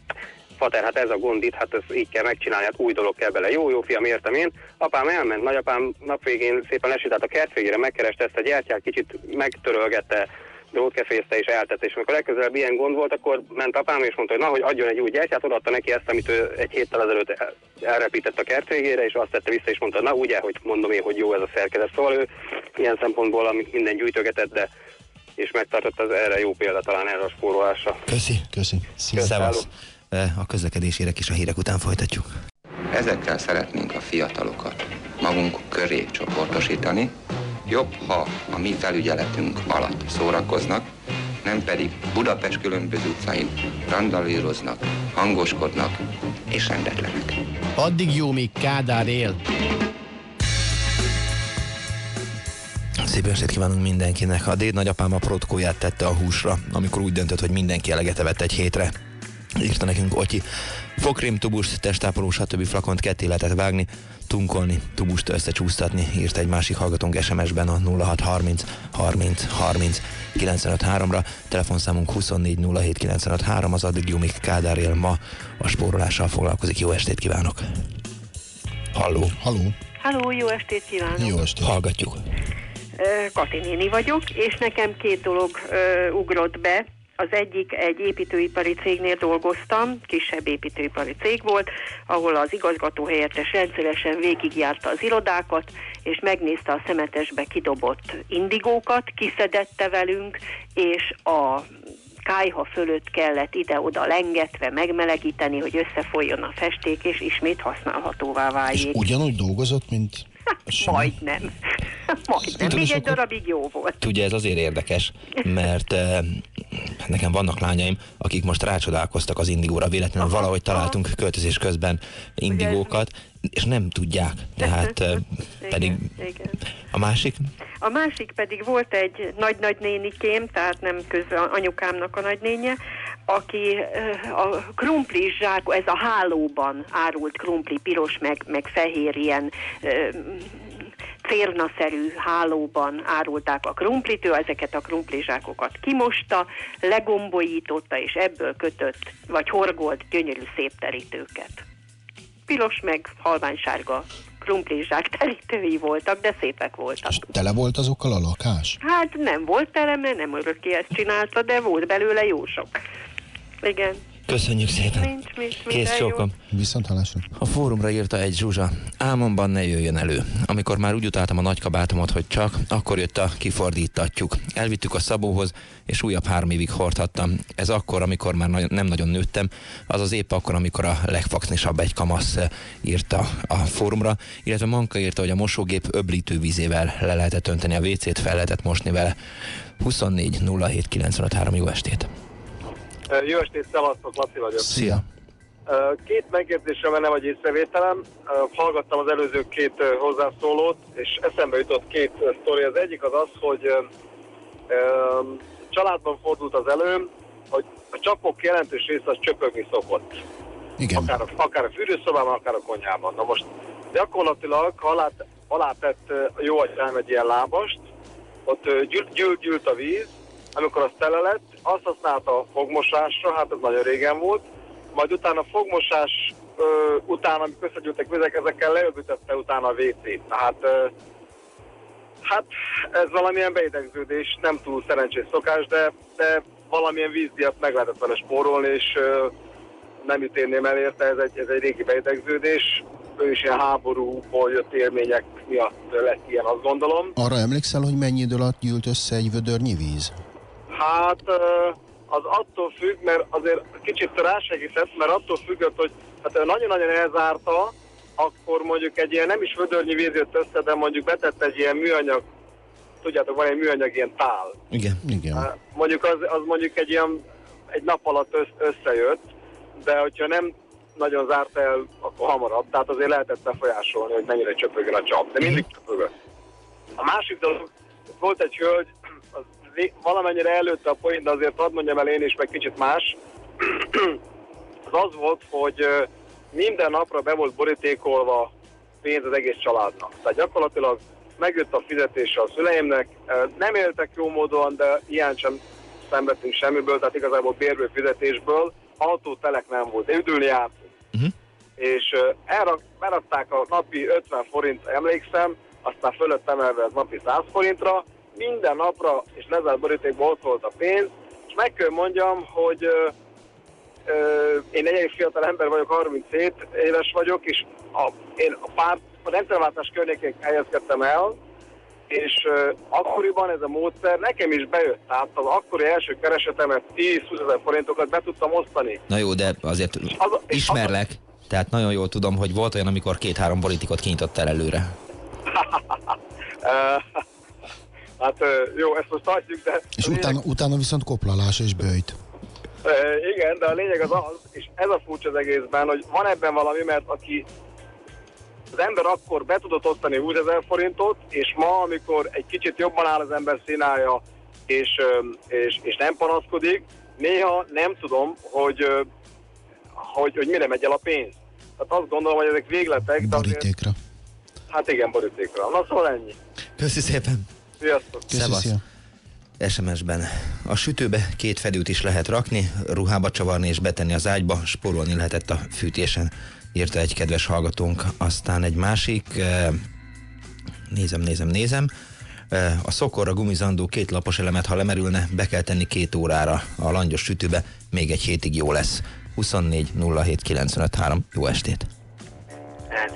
[SPEAKER 21] Fater, hát ez a gond itt, hát ez így kell megcsinálni, hát új dolog kell bele. Jó, jó, fiam, értem én. Apám elment, nagyapám nap végén szépen lesétált a kert végére, megkereste ezt a gyertyát, kicsit megtörölgette, drótkefészte és eltette, és amikor legközelebb ilyen gond volt, akkor ment apám és mondta, hogy na, hogy adjon egy új gyertyát, odaadta neki ezt, amit ő egy héttel ezelőtt el- elrepített a kert végére, és azt tette vissza, és mondta, na ugye, hogy mondom én, hogy jó ez a szerkezet. Szóval ő ilyen szempontból, amit minden gyűjtögetett, de és megtartott az erre jó példa talán erre a spórolásra.
[SPEAKER 4] Köszi. Köszi.
[SPEAKER 3] Szevasz. A közlekedésére is a hírek után folytatjuk.
[SPEAKER 2] Ezekkel szeretnénk a fiatalokat magunk köré csoportosítani. Jobb, ha a mi felügyeletünk alatt szórakoznak, nem pedig Budapest különböző utcáin randalíroznak, hangoskodnak és rendetlenek.
[SPEAKER 22] Addig jó, míg Kádár él.
[SPEAKER 3] Szép estét kívánunk mindenkinek. A déd nagyapám a protkóját tette a húsra, amikor úgy döntött, hogy mindenki eleget evett egy hétre. Írta nekünk Otyi. Fokrém, tubust, testápoló, stb. flakont ketté lehetett vágni, tunkolni, tubust összecsúsztatni, írt egy másik hallgatónk SMS-ben a 0630 30 30 953-ra, telefonszámunk 24 07 953, az addig Jumik Kádár él ma a spórolással foglalkozik. Jó estét kívánok! Halló!
[SPEAKER 4] Halló!
[SPEAKER 23] Halló, jó estét kívánok!
[SPEAKER 4] Jó estét!
[SPEAKER 3] Hallgatjuk!
[SPEAKER 23] Kati néni vagyok, és nekem két dolog ö, ugrott be. Az egyik egy építőipari cégnél dolgoztam, kisebb építőipari cég volt, ahol az igazgató helyettes rendszeresen végigjárta az irodákat, és megnézte a szemetesbe kidobott indigókat, kiszedette velünk, és a kájha fölött kellett ide-oda lengetve megmelegíteni, hogy összefolyjon a festék, és ismét használhatóvá
[SPEAKER 4] És
[SPEAKER 23] váljék.
[SPEAKER 4] ugyanúgy dolgozott, mint...
[SPEAKER 23] Majdnem. Majdnem.
[SPEAKER 3] Tudod,
[SPEAKER 23] Még egy darabig jó volt.
[SPEAKER 3] Tudja, ez azért érdekes, mert eh, nekem vannak lányaim, akik most rácsodálkoztak az indigóra, véletlenül valahogy találtunk költözés közben indigókat, és nem tudják. Tehát <laughs> eh, pedig
[SPEAKER 23] Igen.
[SPEAKER 3] a másik,
[SPEAKER 23] A másik pedig volt egy nagy-nagynénikém, tehát nem köz anyukámnak a nagynénye, aki a krumpli zsák, ez a hálóban árult krumpli, piros meg, meg fehér ilyen cérnaszerű hálóban árulták a krumplit, ő ezeket a krumplizsákokat kimosta, legombolította, és ebből kötött, vagy horgolt gyönyörű szép terítőket. Piros meg halványsárga krumplizsák terítői voltak, de szépek voltak.
[SPEAKER 4] Tele volt azokkal a lakás?
[SPEAKER 23] Hát nem volt tele, mert nem örökké ezt csinálta, de volt belőle jó sok. Igen.
[SPEAKER 3] Köszönjük szépen.
[SPEAKER 23] Nincs mit,
[SPEAKER 3] Kész csókom.
[SPEAKER 4] Viszont hallásra.
[SPEAKER 3] A fórumra írta egy Zsuzsa, álmomban ne jöjjön elő. Amikor már úgy utáltam a nagykabátomat, hogy csak, akkor jött a kifordítatjuk. Elvittük a szabóhoz, és újabb három évig hordhattam. Ez akkor, amikor már nagy- nem nagyon nőttem, azaz épp akkor, amikor a legfaknisabb egy kamasz eh, írta a fórumra, illetve Manka írta, hogy a mosógép öblítő vízével le lehetett önteni a WC-t, fel lehetett mosni vele. 24 07 953, jó estét!
[SPEAKER 24] Jó estét, szevasztok, Laci vagyok.
[SPEAKER 3] Szia!
[SPEAKER 24] Két megjegyzésem lenne, vagy észrevételem. Hallgattam az előző két hozzászólót, és eszembe jutott két sztori. Az egyik az az, hogy családban fordult az elő, hogy a csapok jelentős része az csöpögni szokott.
[SPEAKER 4] Igen.
[SPEAKER 24] Akár a, akár a fürdőszobában, akár a konyhában. Na most gyakorlatilag, ha alá, alá tett ö, a jó atyám egy ilyen lábast, ott gyűlt, gyűlt, gyűlt a víz, amikor az tele lett, azt használta a fogmosásra, hát ez nagyon régen volt, majd utána fogmosás ö, után, amikor összegyűltek vizek, ezekkel leöblítette utána a WC-t. Tehát ö, hát ez valamilyen beidegződés, nem túl szerencsés szokás, de, de valamilyen vízdiat meg lehetett vele spórolni, és ö, nem ítélném el érte, ez egy, ez egy régi beidegződés. Ő is ilyen háborúból jött élmények miatt lett ilyen, azt gondolom.
[SPEAKER 4] Arra emlékszel, hogy mennyi idő alatt gyűlt össze egy vödörnyi víz?
[SPEAKER 24] Hát az attól függ, mert azért kicsit rásegített, mert attól függött, hogy hát nagyon-nagyon elzárta, akkor mondjuk egy ilyen nem is vödörnyi víz jött össze, de mondjuk betett egy ilyen műanyag, tudjátok, van egy műanyag ilyen tál.
[SPEAKER 3] Igen.
[SPEAKER 4] Igen.
[SPEAKER 24] Hát, Mondjuk az, az mondjuk egy ilyen egy nap alatt össz, összejött, de hogyha nem nagyon zárt el, akkor hamarabb, tehát azért lehetett befolyásolni, hogy mennyire csöpögön a csap, de mindig csöpögött. A másik dolog, volt egy hölgy, valamennyire előtte a poén, de azért hadd mondjam el én is, meg kicsit más. <clears throat> az az volt, hogy minden napra be volt borítékolva pénz az egész családnak. Tehát gyakorlatilag megjött a fizetése a szüleimnek, nem éltek jó módon, de ilyen sem szenvedtünk semmiből, tehát igazából bérből fizetésből, autótelek nem volt, üdülni jártunk. És ö, elrak, berakták a napi 50 forint, emlékszem, aztán fölött emelve ez napi 100 forintra, minden napra, és lezárt borítékban ott volt a pénz, és meg kell mondjam, hogy ö, ö, én egy elég fiatal ember vagyok, 37 éves vagyok, és a, én a párt, a rendszerváltás környékén helyezkedtem el, és ö, akkoriban ez a módszer nekem is bejött. Tehát az akkori első keresetemet 10-20 ezer forintokat be tudtam osztani.
[SPEAKER 3] Na jó, de azért ismerlek, tehát nagyon jól tudom, hogy volt olyan, amikor két-három politikot kinyitott előre. <laughs>
[SPEAKER 24] Hát jó, ezt most hagyjuk, de...
[SPEAKER 4] És utána, utána viszont koplalás és bőjt.
[SPEAKER 24] Igen, de a lényeg az az, és ez a furcsa az egészben, hogy van ebben valami, mert aki az ember akkor be tudott osztani 20 ezer forintot, és ma, amikor egy kicsit jobban áll az ember színája, és, és, és nem panaszkodik, néha nem tudom, hogy, hogy, hogy mire megy el a pénz. Tehát azt gondolom, hogy ezek végletek. de azért-
[SPEAKER 4] Borítékra.
[SPEAKER 24] Hát igen, borítékra. Na szóval ennyi.
[SPEAKER 3] Köszi szépen!
[SPEAKER 24] Sziasztok!
[SPEAKER 3] Szevasz. SMS-ben. A sütőbe két fedőt is lehet rakni, ruhába csavarni és betenni az ágyba, spórolni lehetett a fűtésen, írta egy kedves hallgatónk. Aztán egy másik, eh, nézem, nézem, nézem, Eh, a szokorra gumizandó két lapos elemet, ha lemerülne, be kell tenni két órára a langyos sütőbe, még egy hétig jó lesz. 24 07 95 3. Jó estét!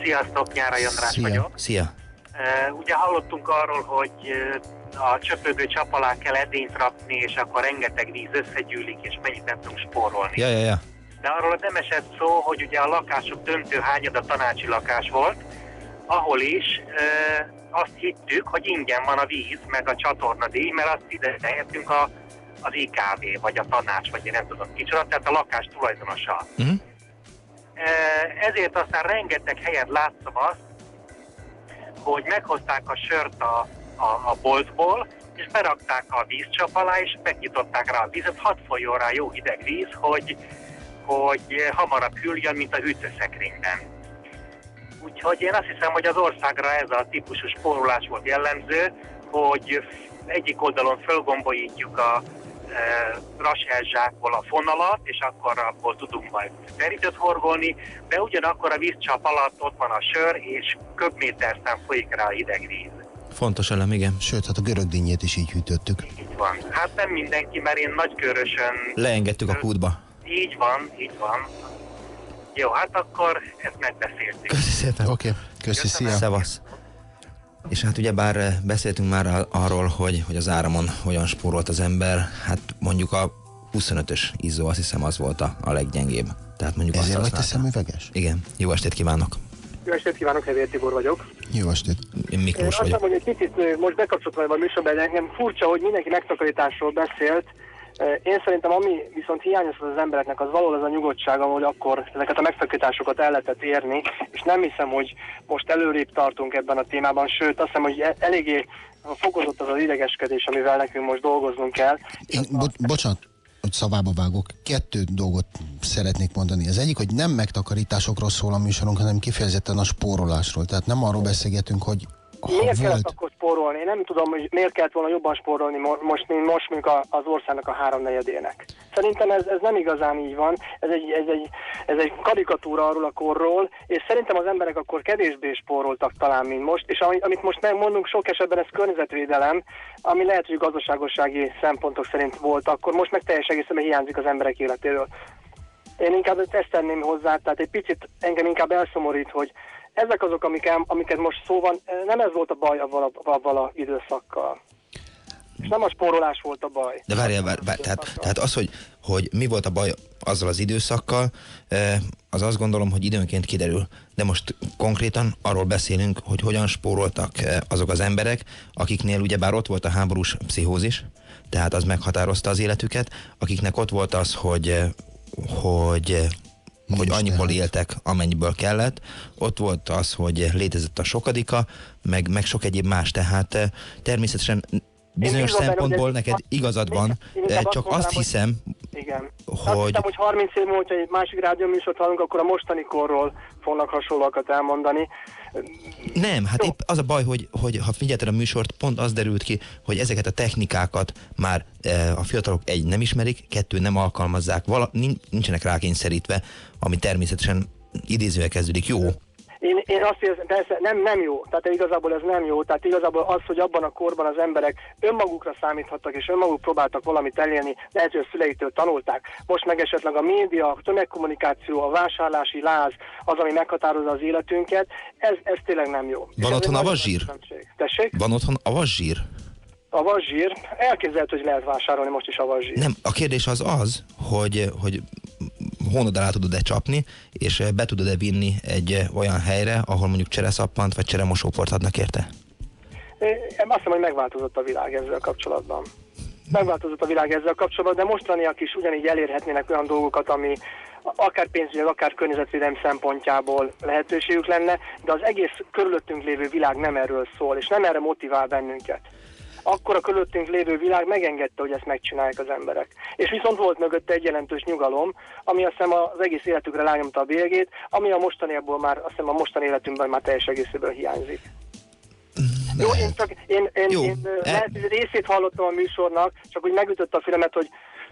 [SPEAKER 25] Sziasztok, Nyárai András vagyok.
[SPEAKER 3] Szia!
[SPEAKER 25] E, Ugye hallottunk arról, hogy e, a csöpögő csap alá kell edényt rakni, és akkor rengeteg víz összegyűlik, és mennyit nem tudunk spórolni.
[SPEAKER 3] Ja, ja, ja.
[SPEAKER 25] De arról nem esett szó, hogy ugye a lakások döntő hányada tanácsi lakás volt, ahol is e, azt hittük, hogy ingyen van a víz, meg a csatornadíj, mert azt ide tehetünk a, az IKV, vagy a tanács, vagy én nem tudom kicsoda, tehát a lakás tulajdonosa. E, ezért aztán rengeteg helyen láttam azt, hogy meghozták a sört a, a, a boltból, és berakták a vízcsap alá, és megnyitották rá a vizet, hadd folyjon rá jó hideg víz, hogy, hogy hamarabb hűljön, mint a hűtőszekrényben. Úgyhogy én azt hiszem, hogy az országra ez a típusú spórolás volt jellemző, hogy egyik oldalon fölgombolítjuk a raselzsákból a fonalat, és akkor abból tudunk majd terítőt horgolni, de ugyanakkor a vízcsap alatt ott van a sör, és köbméterszám folyik rá a hideg víz.
[SPEAKER 3] Fontos elem, igen.
[SPEAKER 4] Sőt, hát a görög dinnyét is így hűtöttük.
[SPEAKER 25] Így van. Hát nem mindenki, mert én nagykörösen
[SPEAKER 3] Leengedtük a kútba.
[SPEAKER 25] így van, így van. Jó, hát akkor ezt megbeszéltük.
[SPEAKER 3] Köszi szépen.
[SPEAKER 4] Oké, okay. köszi, szia.
[SPEAKER 3] Szevasz. És hát ugye bár eh, beszéltünk már arról, hogy, hogy az áramon hogyan spórolt az ember, hát mondjuk a 25-ös izzó azt hiszem az volt a, a leggyengébb. Tehát mondjuk
[SPEAKER 4] Ezért
[SPEAKER 3] azt
[SPEAKER 4] vagy te szemüveges?
[SPEAKER 3] Igen, jó estét kívánok.
[SPEAKER 26] Jó estét kívánok, Hevér Tibor vagyok.
[SPEAKER 4] Jó estét.
[SPEAKER 3] Én Miklós
[SPEAKER 26] Azt
[SPEAKER 3] vagyok.
[SPEAKER 26] mondom, hogy egy picit ö, most bekapcsoltam a műsorban, de engem furcsa, hogy mindenki megtakarításról beszélt. Én szerintem ami viszont hiányozhat az embereknek, az valahol az a nyugodtság, ahol akkor ezeket a megtakarításokat el lehetett érni, és nem hiszem, hogy most előrébb tartunk ebben a témában, sőt azt hiszem, hogy e- eléggé fokozott az az idegeskedés, amivel nekünk most dolgoznunk kell.
[SPEAKER 4] Én, bo- bocsánat, hogy szavába vágok. Kettő dolgot szeretnék mondani. Az egyik, hogy nem megtakarításokról szól a műsorunk, hanem kifejezetten a spórolásról. Tehát nem arról beszélgetünk, hogy ha
[SPEAKER 26] Miért kellett
[SPEAKER 4] volt,
[SPEAKER 26] akkor spórolni? Én nem tudom, hogy miért kellett volna jobban spórolni mo- most, mint most a- az országnak a háromnegyedének. Szerintem ez, ez nem igazán így van. Ez egy, ez, egy, ez egy karikatúra arról a korról, és szerintem az emberek akkor kevésbé spóroltak talán, mint most, és ami, amit most megmondunk, sok esetben ez környezetvédelem, ami lehet, hogy gazdaságossági szempontok szerint volt akkor, most meg teljes egészen hiányzik az emberek életéről. Én inkább ezt tenném hozzá, tehát egy picit engem inkább elszomorít, hogy ezek azok, amik, amiket most szó van, nem ez volt a baj avval a, avval a időszakkal. És nem a spórolás volt a baj.
[SPEAKER 3] De várjál, vár, vár, tehát, tehát az, hogy, hogy mi volt a baj azzal az időszakkal, az azt gondolom, hogy időnként kiderül. De most konkrétan arról beszélünk, hogy hogyan spóroltak azok az emberek, akiknél ugyebár ott volt a háborús pszichózis, tehát az meghatározta az életüket, akiknek ott volt az, hogy, hogy hogy annyiból éltek, amennyiből kellett. Ott volt az, hogy létezett a sokadika, meg, meg sok egyéb más. Tehát eh, természetesen bizonyos
[SPEAKER 26] benne,
[SPEAKER 3] szempontból
[SPEAKER 26] hogy ez-
[SPEAKER 3] neked igazad van,
[SPEAKER 26] azt
[SPEAKER 3] csak
[SPEAKER 26] mondanám,
[SPEAKER 3] azt
[SPEAKER 26] hogy-
[SPEAKER 3] hiszem,
[SPEAKER 26] Igen. Azt
[SPEAKER 3] hogy
[SPEAKER 26] hiszem, hogy 30 év múlva, hogyha egy másik rádióműsort hallunk, akkor a mostani korról fognak hasonlóakat elmondani.
[SPEAKER 3] nem, hát épp az a baj, hogy, hogy ha figyelted a műsort, pont az derült ki, hogy ezeket a technikákat már eh, a fiatalok egy nem ismerik, kettő nem alkalmazzák, vala, nin- nincsenek rákényszerítve, ami természetesen idézővel kezdődik. Jó,
[SPEAKER 26] Én, én azt érzem, persze nem, nem jó, tehát igazából ez nem jó, tehát igazából az, hogy abban a korban az emberek önmagukra számíthattak, és önmaguk próbáltak valamit elérni, lehet, hogy a szüleitől tanulták. Most meg esetleg a média, a tömegkommunikáció, a vásárlási láz az, ami meghatározza az életünket, ez, ez tényleg nem jó.
[SPEAKER 3] Van otthon.
[SPEAKER 26] Tessék?
[SPEAKER 3] Van otthon avaszsír?
[SPEAKER 26] A vazsír, elképzelhető, hogy lehet vásárolni most is a vazsír.
[SPEAKER 3] Nem, a kérdés az az, hogy, hogy hónod alá tudod-e csapni, és be tudod-e vinni egy eh, olyan helyre, ahol mondjuk csereszappant vagy cseremosóport adnak érte?
[SPEAKER 26] Én azt hiszem, hogy megváltozott a világ ezzel kapcsolatban. Megváltozott a világ ezzel kapcsolatban, de mostaniak is ugyanígy elérhetnének olyan dolgokat, ami akár pénzügyileg, akár környezetvédelem szempontjából lehetőségük lenne, de az egész körülöttünk lévő világ nem erről szól, és nem erre motivál bennünket. Akkor a körülöttünk lévő világ megengedte, hogy ezt megcsinálják az emberek. És viszont volt mögötte egy jelentős nyugalom, ami azt hiszem az egész életükre rányomta a bélyegét, ami a mostaniakból már, azt hiszem a mostani életünkben már teljes egészéből hiányzik. Jó, én csak, én, én,
[SPEAKER 3] Jó,
[SPEAKER 26] én
[SPEAKER 3] e-
[SPEAKER 26] lehet, hogy részét hallottam a műsornak, csak úgy megütött a fülemet, hogy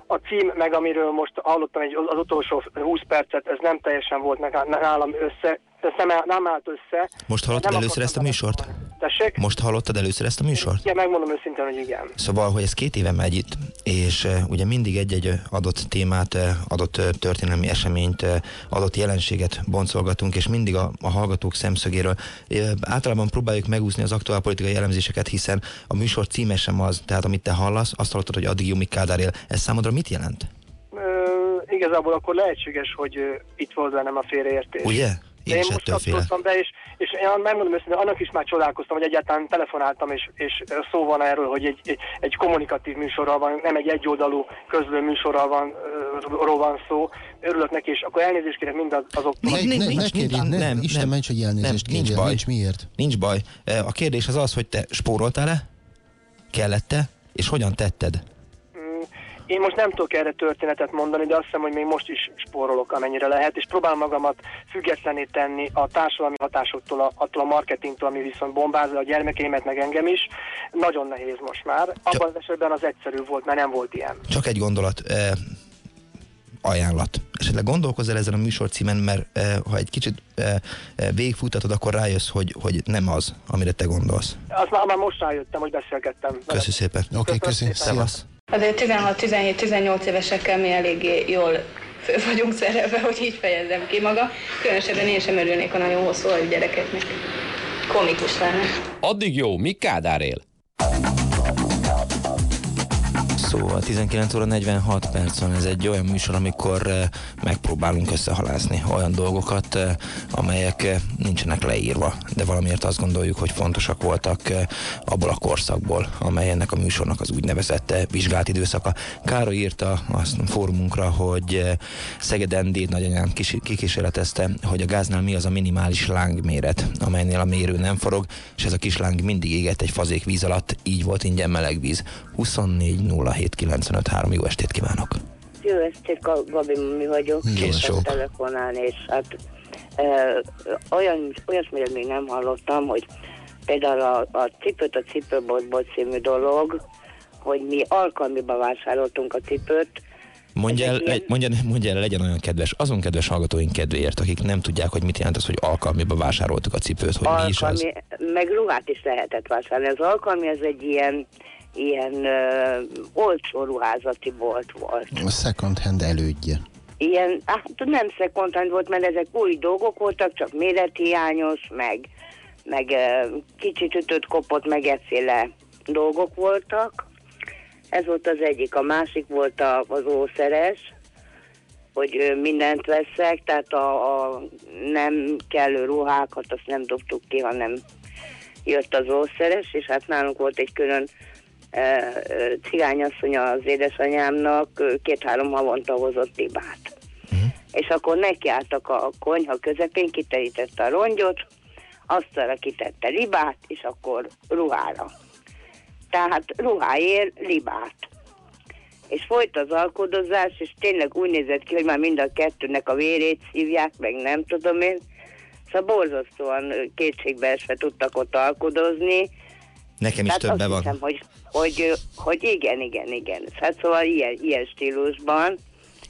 [SPEAKER 26] a cím, meg amiről most hallottam egy, az utolsó 20 percet, ez nem teljesen volt meg nálam össze, ez nem, nem állt össze.
[SPEAKER 3] Most hallottad
[SPEAKER 26] Nem
[SPEAKER 3] először ezt a műsort?
[SPEAKER 26] Tessék?
[SPEAKER 3] Most hallottad először ezt a műsort?
[SPEAKER 26] Igen, megmondom őszintén, hogy igen.
[SPEAKER 3] Szóval, hogy ez két éve megy itt, és uh, ugye mindig egy-egy ö, adott témát, uh, adott uh, történelmi eseményt, uh, adott jelenséget boncolgatunk, és mindig a, a hallgatók szemszögéről. Uh, általában próbáljuk megúszni az aktuál politikai elemzéseket, hiszen a műsor címe sem az, tehát amit te hallasz, azt hallottad, hogy addig Jumik Kádár él. Ez számodra mit jelent?
[SPEAKER 26] Ö, igazából akkor lehetséges, hogy itt volt bennem a félreértés.
[SPEAKER 3] Ugye? Én
[SPEAKER 26] én
[SPEAKER 3] is
[SPEAKER 26] most kapcsoltam be, és, és én megmondom őszintén, annak is már csodálkoztam, hogy egyáltalán telefonáltam, és, és szó van erről, hogy egy, egy, egy kommunikatív műsorral van, nem egy egyoldalú közlő műsorral van, ról van szó. Örülök neki, és akkor elnézést kérek mindazoktól.
[SPEAKER 4] Ne, ne, ne kérjél, ne,
[SPEAKER 3] nem,
[SPEAKER 4] Isten
[SPEAKER 3] nem.
[SPEAKER 4] ments, hogy elnézést
[SPEAKER 3] Nem, nincs
[SPEAKER 4] kérjél,
[SPEAKER 3] baj.
[SPEAKER 4] nincs miért.
[SPEAKER 3] Nincs baj. A kérdés az az, hogy te spóroltál-e? Kellette? És hogyan tetted?
[SPEAKER 26] Én most nem tudok erre történetet mondani, de azt hiszem, hogy még most is spórolok, amennyire lehet, és próbálom magamat függetlenné tenni a társadalmi hatásoktól, a, attól a marketingtől, ami viszont bombázza a gyermekeimet, meg engem is. Nagyon nehéz most már. Abban az esetben az egyszerű volt, mert nem volt ilyen.
[SPEAKER 3] Csak egy gondolat, eh, ajánlat. Esetleg gondolkozz el ezen a műsor címen, mert eh, ha egy kicsit eh, végigfutatod, akkor rájössz, hogy, hogy nem az, amire te gondolsz.
[SPEAKER 26] Azt már, már most rájöttem, hogy beszélgettem.
[SPEAKER 3] Köszi szépen.
[SPEAKER 26] Oké, okay, köszi.
[SPEAKER 3] Szevasz.
[SPEAKER 14] Azért 16-17-18 évesekkel mi eléggé jól föl vagyunk szerelve, hogy így fejezzem ki maga. Különösebben én sem örülnék a nagyon hosszú gyerekeknek. Komikus lenne.
[SPEAKER 10] Addig jó, míg Kádár él.
[SPEAKER 3] Szóval 19 óra 46 perc van, ez egy olyan műsor, amikor eh, megpróbálunk összehalászni olyan dolgokat, eh, amelyek eh, nincsenek leírva, de valamiért azt gondoljuk, hogy fontosak voltak abból a korszakból, amely ennek a műsornak az úgynevezett vizsgált időszaka. Károly írta azt fórumunkra, hogy Szegeden Déd nagyanyám kikísérletezte, hogy a gáznál mi az a minimális lángméret, amelynél a mérő nem forog, és ez a kis láng mindig égett egy fazék víz alatt, így volt ingyen meleg víz. 24 07 95 3. Jó estét kívánok!
[SPEAKER 27] Jó estét, Ga- Gabi mi vagyok.
[SPEAKER 3] Kész sok.
[SPEAKER 27] telefonálni, és hát e, olyan, olyasmire még nem hallottam, hogy például a, a cipőt a cipőboltból című dolog, hogy mi alkalmiba vásároltunk a cipőt,
[SPEAKER 3] Mondja el,
[SPEAKER 27] ilyen-
[SPEAKER 3] mondja, mondja el, legyen olyan kedves, azon kedves hallgatóink kedvéért, akik nem tudják, hogy mit jelent az, hogy alkalmiba vásároltuk a cipőt, hogy mi is az.
[SPEAKER 27] alkalmi, meg ruhát is lehetett vásárolni. Az alkalmi az egy ilyen, ilyen uh, olcsó ruházati bolt volt.
[SPEAKER 4] A second hand elődje.
[SPEAKER 27] Ilyen, hát nem szekondhand volt, mert ezek új dolgok voltak, csak mérethiányos, meg, meg eh, kicsit ütött, kopott, meg egyféle dolgok voltak. Ez volt az egyik. A másik volt a, az ószeres, hogy mindent veszek, tehát a, a nem kellő ruhákat azt nem dobtuk ki, hanem jött az ószeres, és hát nálunk volt egy külön cigányasszony az édesanyámnak, két-három havonta hozott libát. És akkor nekiálltak a konyha közepén, kiterítette a rongyot, asztalra kitette libát, és akkor ruhára. Tehát ruháért libát. És folyt az alkodozás, és tényleg úgy nézett ki, hogy már mind a kettőnek a vérét szívják, meg nem tudom én. Szóval borzasztóan kétségbe esve tudtak ott alkodozni.
[SPEAKER 3] Nekem is
[SPEAKER 27] Tehát
[SPEAKER 3] többe van.
[SPEAKER 27] hiszem, hogy, hogy, hogy igen, igen, igen. Hát szóval ilyen, ilyen stílusban.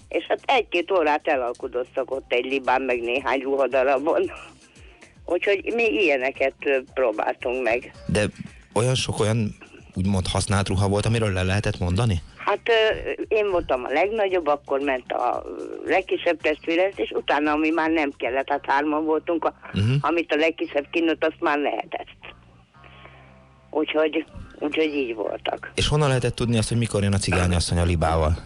[SPEAKER 27] És hát egy-két órát elalkudoztak ott egy libán, meg néhány ruhadarabon. <laughs> Úgyhogy mi ilyeneket próbáltunk meg.
[SPEAKER 3] De olyan sok olyan úgymond használt ruha volt, amiről le lehetett mondani?
[SPEAKER 27] Hát én voltam a legnagyobb, akkor ment a legkisebb testvérez, és utána, ami már nem kellett, hát hárman voltunk, a,
[SPEAKER 3] Uh-huh.
[SPEAKER 27] amit a legkisebb kinőtt, azt már lehetett. Úgyhogy, úgyhogy így voltak.
[SPEAKER 3] És honnan lehetett tudni azt, hogy mikor jön a cigányasszony a libával?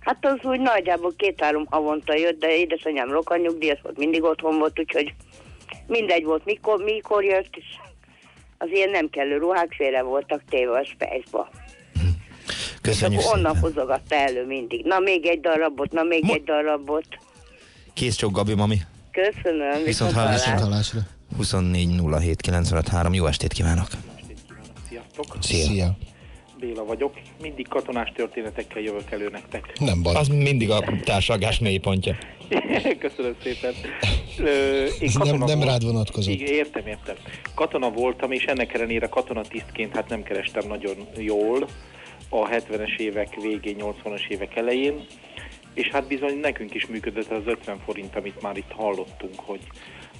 [SPEAKER 27] Hát az úgy nagyjából két-három havonta jött, de édesanyám rokanyugdíjas volt, mindig otthon volt, úgyhogy mindegy volt, mikor, mikor jött, és az ilyen nem kellő ruhák félre voltak téve a spejzba.
[SPEAKER 3] Köszönjük
[SPEAKER 27] Akkor onnan
[SPEAKER 3] szépen.
[SPEAKER 27] hozogatta elő mindig. Na még egy darabot, na még egy darabot.
[SPEAKER 3] Kész csok, Gabi, mami.
[SPEAKER 27] Köszönöm.
[SPEAKER 3] Viszont hallásra. 24 07 95 3. Jó estét kívánok.
[SPEAKER 28] Sziasztok!
[SPEAKER 3] Szia. Szia.
[SPEAKER 28] Béla vagyok. Mindig katonás történetekkel jövök elő nektek.
[SPEAKER 3] Nem baj. Az mindig a társadalás mélypontja. <laughs>
[SPEAKER 28] Köszönöm szépen. Ö, én
[SPEAKER 4] Ez nem- nem
[SPEAKER 28] volt-
[SPEAKER 4] rád vonatkozott.
[SPEAKER 28] Igen, értem, értem. Katona voltam, és ennek ellenére katonatisztként hát nem kerestem nagyon jól a 70-es évek végén, 80-as évek elején, és hát bizony nekünk is működött az 50 forint, amit már itt hallottunk, hogy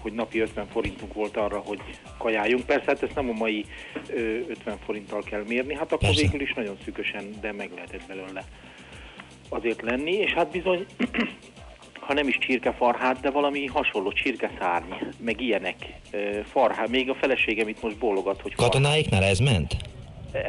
[SPEAKER 28] hogy napi 50 forintunk volt arra, hogy kajáljunk. Persze, hát ezt nem a mai ö, 50 forinttal kell mérni, hát akkor
[SPEAKER 3] Persze.
[SPEAKER 28] végül is nagyon szűkösen, de meg lehetett belőle azért lenni, és hát bizony <clears throat> ha nem is csirkefarhát, de valami hasonló csirkeszárny, meg ilyenek, ö, farhát, még a feleségem itt most bólogat, hogy farhát.
[SPEAKER 3] Katonáiknál ez ment?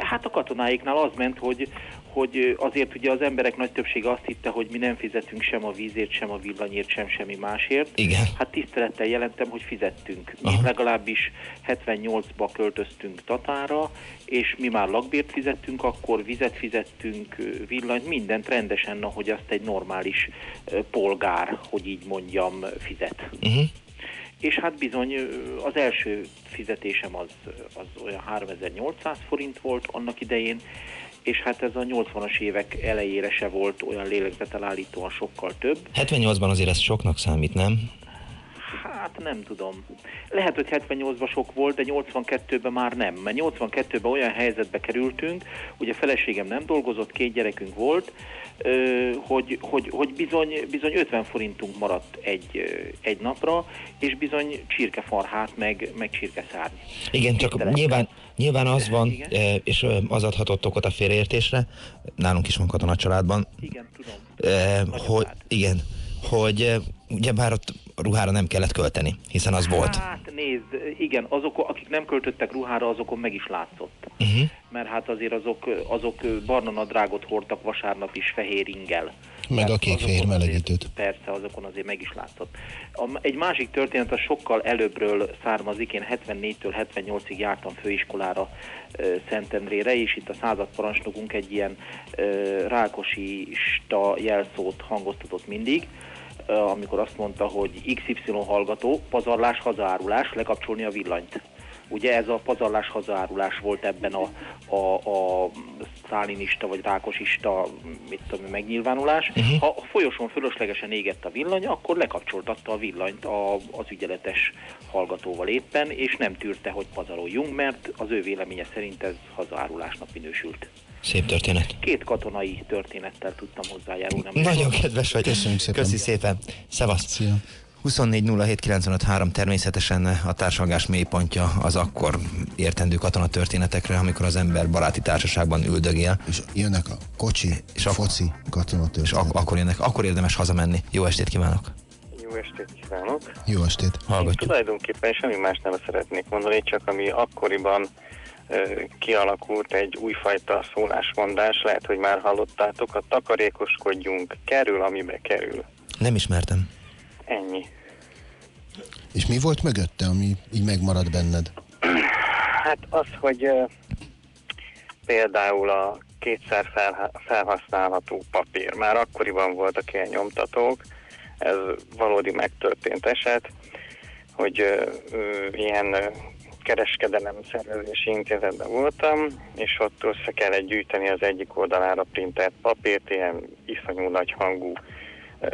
[SPEAKER 28] Hát a katonáiknál az ment, hogy, hogy azért ugye az emberek nagy többsége azt hitte, hogy mi nem fizetünk sem a vízért, sem a villanyért, sem semmi másért.
[SPEAKER 3] Igen.
[SPEAKER 28] Hát tisztelettel jelentem, hogy fizettünk. Mi legalábbis 78-ba költöztünk Tatára, és mi már lakbért fizettünk, akkor vizet fizettünk, villanyt, mindent rendesen, ahogy azt egy normális polgár, hogy így mondjam, fizet.
[SPEAKER 3] Uh-huh.
[SPEAKER 28] És hát bizony az első fizetésem az, az olyan 3800 forint volt annak idején, és hát ez a 80-as évek elejére se volt olyan lélegzetelállítóan sokkal több.
[SPEAKER 3] 78-ban azért ez soknak számít, nem?
[SPEAKER 28] Hát nem tudom. Lehet, hogy 78-ban sok volt, de 82-ben már nem. Mert 82-ben olyan helyzetbe kerültünk, ugye feleségem nem dolgozott, két gyerekünk volt, hogy, hogy, hogy bizony, bizony 50 forintunk maradt egy, egy napra, és bizony csirkefarhát, meg, meg csirkeszárny.
[SPEAKER 3] Igen, csak nyilván, nyilván az van, eh, és az adhatott okot a félreértésre, nálunk is van katona családban,
[SPEAKER 28] Igen, tudom.
[SPEAKER 3] eh, hogy, igen, hogy eh, ugyebár ott ruhára nem kellett költeni, hiszen az volt.
[SPEAKER 28] Hát nézd, igen, azok, akik nem költöttek ruhára, azokon meg is látszott.
[SPEAKER 3] Uh-huh.
[SPEAKER 28] Mert hát azért azok, azok barna nadrágot hordtak vasárnap is fehér ingel.
[SPEAKER 4] Meg a kék-fehér melegítőt.
[SPEAKER 28] Persze, azokon azért meg is látszott. A, egy másik történet az sokkal előbbről származik. Én 74-től 78-ig jártam főiskolára Szentendrére, és itt a századparancsnokunk egy ilyen ö, rákosista jelszót hangoztatott mindig, amikor azt mondta, hogy XY hallgató, pazarlás, hazaárulás, lekapcsolni a villanyt. Ugye ez a pazarlás hazaárulás volt ebben a, a, a szálinista vagy rákosista mit tudom, megnyilvánulás. Uh-huh. Ha folyosón fölöslegesen égett a villany, akkor lekapcsoltatta a villanyt a, az ügyeletes hallgatóval éppen, és nem tűrte, hogy pazaroljunk, mert az ő véleménye szerint ez hazaárulásnak minősült.
[SPEAKER 3] Szép történet.
[SPEAKER 28] Két katonai történettel tudtam hozzájárulni.
[SPEAKER 3] Nagyon kedves vagy.
[SPEAKER 4] Köszönjük szépen.
[SPEAKER 3] Köszi szépen. Szevasz. Szia. 24 természetesen a társalgás mélypontja az akkor értendő katona történetekre, amikor az ember baráti társaságban üldögél.
[SPEAKER 4] És jönnek a kocsi, és a foci katonatörténet.
[SPEAKER 3] És ak- akkor, jönnek, akkor érdemes hazamenni. Jó estét kívánok!
[SPEAKER 21] Jó estét kívánok!
[SPEAKER 4] Jó estét!
[SPEAKER 3] Hallgatjuk.
[SPEAKER 21] Tulajdonképpen semmi más nem szeretnék mondani, csak ami akkoriban kialakult egy újfajta szólásmondás, lehet, hogy már hallottátok, a takarékoskodjunk, kerül, amibe kerül.
[SPEAKER 3] Nem ismertem.
[SPEAKER 21] Ennyi.
[SPEAKER 4] És mi volt mögötte, ami így megmarad benned?
[SPEAKER 21] Hát az, hogy például a kétszer fel, felhasználható papír, már akkoriban voltak ilyen nyomtatók, ez valódi megtörtént eset, hogy ö, ö, ilyen
[SPEAKER 29] kereskedelem szervezési intézetben voltam, és ott össze kellett gyűjteni az egyik oldalára printelt papírt, ilyen iszonyú nagy hangú ö,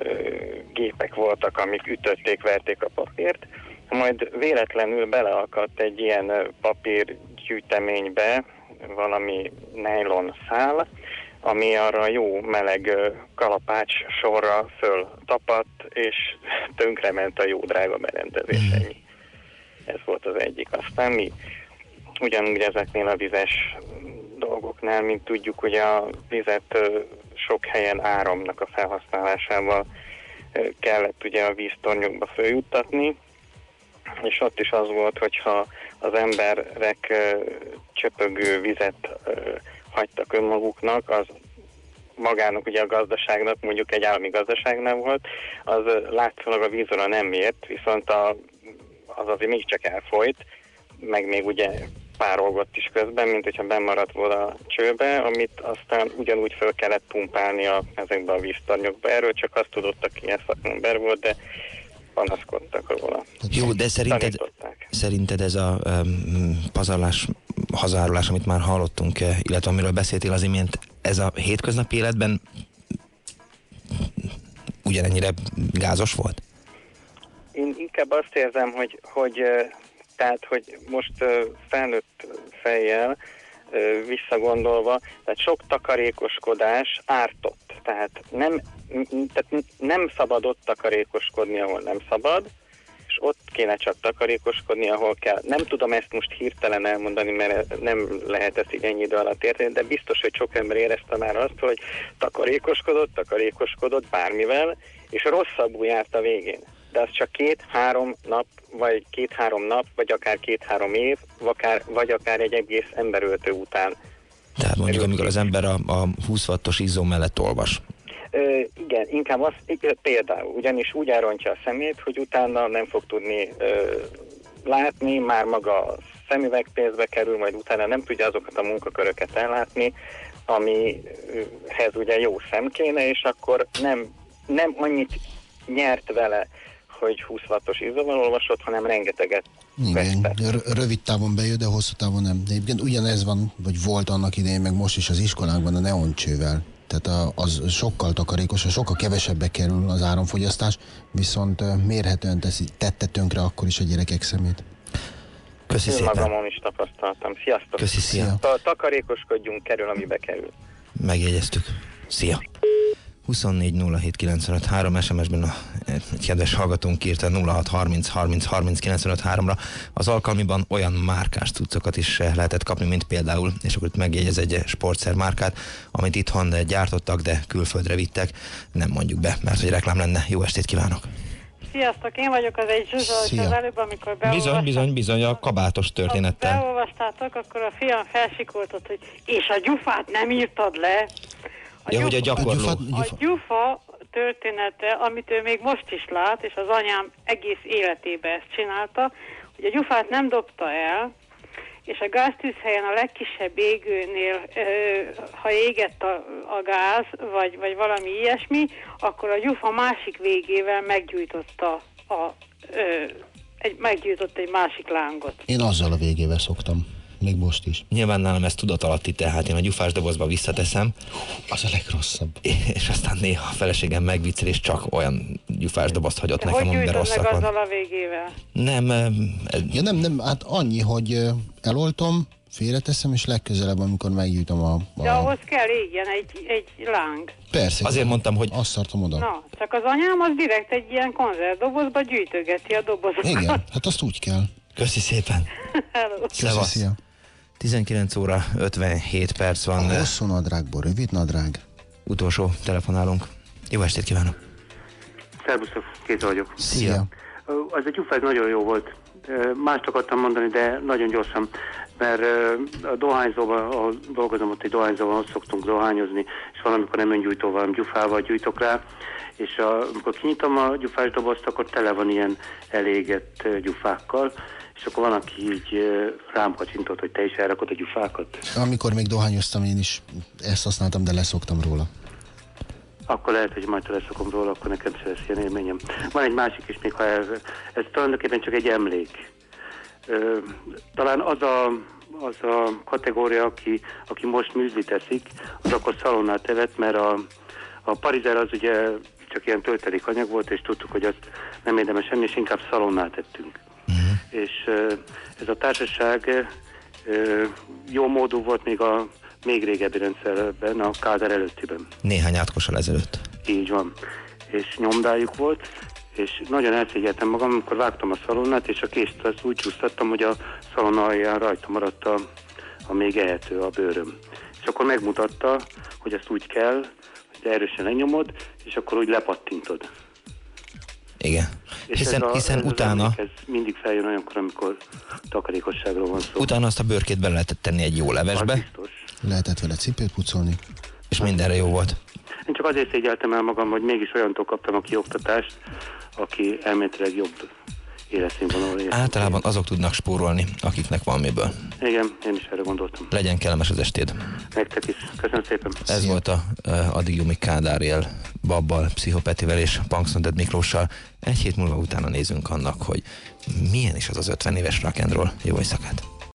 [SPEAKER 29] gépek voltak, amik ütötték, verték a papírt. Majd véletlenül beleakadt egy ilyen papírgyűjteménybe valami nylon szál, ami arra jó meleg kalapács sorra föl tapadt, és tönkrement a jó drága berendezés. Ennyi. Ez volt az egyik. Aztán mi ugyanúgy ezeknél a vizes dolgoknál, mint tudjuk, hogy a vizet sok helyen áramnak a felhasználásával kellett ugye a víztornyokba följuttatni, és ott is az volt, hogyha az emberek csöpögő vizet hagytak önmaguknak, az magának ugye a gazdaságnak, mondjuk egy állami gazdaságnál volt, az látszólag a vízora nem ért, viszont a, az azért mégiscsak elfolyt, meg még ugye párolgott is közben, mint hogyha bemaradt volna a csőbe, amit aztán ugyanúgy föl kellett pumpálni a, ezekbe a víztarnyokba. Erről csak azt tudott, aki ilyen szakember volt, de panaszkodtak róla.
[SPEAKER 3] Jó, de szerinted, szerinted ez a um, pazarlás, hazárulás, amit már hallottunk, eh, illetve amiről beszéltél az imént, ez a hétköznapi életben ugyanennyire gázos volt?
[SPEAKER 29] Inkább azt érzem, hogy, hogy tehát, hogy most felnőtt fejjel visszagondolva, tehát sok takarékoskodás ártott. Tehát nem, tehát nem szabad ott takarékoskodni, ahol nem szabad, és ott kéne csak takarékoskodni, ahol kell. Nem tudom ezt most hirtelen elmondani, mert nem lehet ezt így ennyi idő alatt érteni, de biztos, hogy sok ember érezte már azt, hogy takarékoskodott, takarékoskodott bármivel, és rosszabbul járt a végén. De az csak két-három nap, vagy két-három nap, vagy akár két-három év, vagy akár, vagy akár egy egész emberöltő után.
[SPEAKER 3] Tehát mondjuk, amikor az ember a, a 20 wattos izzó mellett olvas.
[SPEAKER 29] Ö, igen, inkább az, például, ugyanis úgy elrontja a szemét, hogy utána nem fog tudni ö, látni, már maga a szemüveg pénzbe kerül, majd utána nem tudja azokat a munkaköröket ellátni, amihez ugye jó szem kéne, és akkor nem, nem annyit nyert vele, hogy 20 wattos izzóval olvasott, hanem rengeteget
[SPEAKER 4] Igen, r- rövid távon bejön, de hosszú távon nem. De egyébként ugyanez van, vagy volt annak idején, meg most is az iskolákban a neoncsővel. Tehát a, az sokkal takarékos, sokkal kevesebbe kerül az áramfogyasztás, viszont mérhetően teszi, tette tönkre akkor is a gyerekek szemét.
[SPEAKER 3] Köszi
[SPEAKER 29] Én
[SPEAKER 3] szépen.
[SPEAKER 29] magamon is tapasztaltam. Sziasztok!
[SPEAKER 3] Köszi, szia.
[SPEAKER 29] Ta- Takarékoskodjunk, kerül, amibe kerül.
[SPEAKER 3] Megjegyeztük. Szia! 24 07 95 3 SMS-ben a, egy kedves hallgatónk írta 06 30 30 30 95 3-ra. Az alkalmiban olyan márkás cuccokat is eh, lehetett kapni, mint például, és akkor itt megjegyez egy sportszer márkát, amit itthon eh, gyártottak, de külföldre vittek. Nem mondjuk be, mert hogy reklám lenne. Jó estét kívánok!
[SPEAKER 30] Sziasztok, én vagyok az egy Zsuzsa, és az előbb, amikor
[SPEAKER 3] Bizony,
[SPEAKER 30] beolvastátok,
[SPEAKER 3] bizony, bizony, a kabátos történettel.
[SPEAKER 30] beolvastátok, akkor a fiam felsikoltott, hogy és a gyufát nem írtad le. A,
[SPEAKER 3] Ja, hogy a gyakorló.
[SPEAKER 30] a gyufa története, amit ő még most is lát, és az anyám egész életében ezt csinálta, hogy a gyufát nem dobta el, és a gáztűzhelyen a legkisebb égőnél, ha égett a, a gáz, vagy, vagy valami ilyesmi, akkor a gyufa másik végével meggyújtotta a, ö, egy, meggyújtott egy másik lángot.
[SPEAKER 4] Én azzal a végével szoktam. Még most is.
[SPEAKER 3] Nyilván nálam ez tudatalatti, tehát én a gyufás dobozba visszateszem.
[SPEAKER 4] Az a legrosszabb.
[SPEAKER 3] És aztán néha a feleségem megviccel, és csak olyan gyufás dobozt hagyott
[SPEAKER 30] De
[SPEAKER 3] nekem,
[SPEAKER 30] hogy
[SPEAKER 3] amiben rosszak
[SPEAKER 30] meg
[SPEAKER 3] van.
[SPEAKER 30] azzal a végével?
[SPEAKER 3] Nem,
[SPEAKER 4] Ja, nem, nem, hát annyi, hogy eloltom, félreteszem, és legközelebb, amikor meggyújtom a...
[SPEAKER 30] De
[SPEAKER 4] a
[SPEAKER 30] ahhoz kell égjen egy, egy láng.
[SPEAKER 4] persze.
[SPEAKER 3] Azért mondtam, hogy...
[SPEAKER 4] Azt tartom oda.
[SPEAKER 30] Na, csak az anyám az direkt egy ilyen konzervdobozba gyűjtögeti a dobozokat.
[SPEAKER 4] Igen, hát azt úgy kell.
[SPEAKER 3] Köszi szépen. <laughs>
[SPEAKER 30] Hello.
[SPEAKER 3] Szevasz.
[SPEAKER 4] szia.
[SPEAKER 3] 19 óra 57 perc van.
[SPEAKER 4] A hosszú nadrágból rövid nadrág.
[SPEAKER 3] Utolsó telefonálunk. Jó estét kívánok.
[SPEAKER 31] Szervusztok, Kéza vagyok.
[SPEAKER 4] Szia.
[SPEAKER 31] Az egy gyufáz nagyon jó volt. Mást akartam mondani, de nagyon gyorsan, mert a dohányzóban, ahol dolgozom, ott egy dohányzóban ott szoktunk dohányozni, és valamikor nem öngyújtóval, hanem gyufával gyújtok rá, és a, amikor kinyitom a gyufás dobozt, akkor tele van ilyen elégett gyufákkal, és akkor van, aki így rám kacsintott, hogy te is elrakod a gyufákat.
[SPEAKER 4] Amikor még dohányoztam, én is ezt használtam, de leszoktam róla.
[SPEAKER 31] Akkor lehet, hogy majd leszakom róla, akkor nekem se lesz ilyen élményem. Van egy másik is még, ha ez, ez tulajdonképpen csak egy emlék. Ö, talán az a, az a kategória, aki, aki most műzlit eszik, az akkor szalonnát tevet, mert a, a parizer az ugye csak ilyen töltelék anyag volt, és tudtuk, hogy azt nem érdemes enni, és inkább szalonnát ettünk. És ez a társaság jó módú volt még a még régebbi rendszerben, a Kádár előttiben.
[SPEAKER 3] Néhány átkossal ezelőtt.
[SPEAKER 31] Így van. És nyomdájuk volt, és nagyon elszégyeltem magam, amikor vágtam a szalonnát, és a kést azt úgy csúsztattam, hogy a szalonna alján rajta maradt a, a még ehető, a bőröm. És akkor megmutatta, hogy ezt úgy kell, hogy erősen lenyomod, és akkor úgy lepattintod.
[SPEAKER 3] Igen.
[SPEAKER 31] És
[SPEAKER 3] Hiszen-
[SPEAKER 31] ez a,
[SPEAKER 3] hiszen
[SPEAKER 31] ez
[SPEAKER 3] utána-
[SPEAKER 31] Ez mindig feljön olyankor, amikor takarékosságról van szó.
[SPEAKER 3] Utána azt a bőrkét bele lehetett tenni egy jó levesbe,
[SPEAKER 4] Lehetett vele cipőt pucolni.
[SPEAKER 3] és mindenre jó volt.
[SPEAKER 31] Én csak azért szégyeltem el magam, hogy mégis olyantól kaptam a kioktatást, aki elméletileg jobb életszínvonalú. él.
[SPEAKER 3] Általában azok tudnak spórolni, akiknek van miből.
[SPEAKER 31] Igen, én is erre gondoltam.
[SPEAKER 3] Legyen kellemes az estéd.
[SPEAKER 31] Nektek is. Köszönöm szépen.
[SPEAKER 3] Ez volt a uh, addig Jumi Kádár él Babbal, Pszichopetivel és Punksnoded Miklóssal. Egy hét múlva utána nézünk annak, hogy milyen is az az 50 éves rock and roll. Jó éjszakát!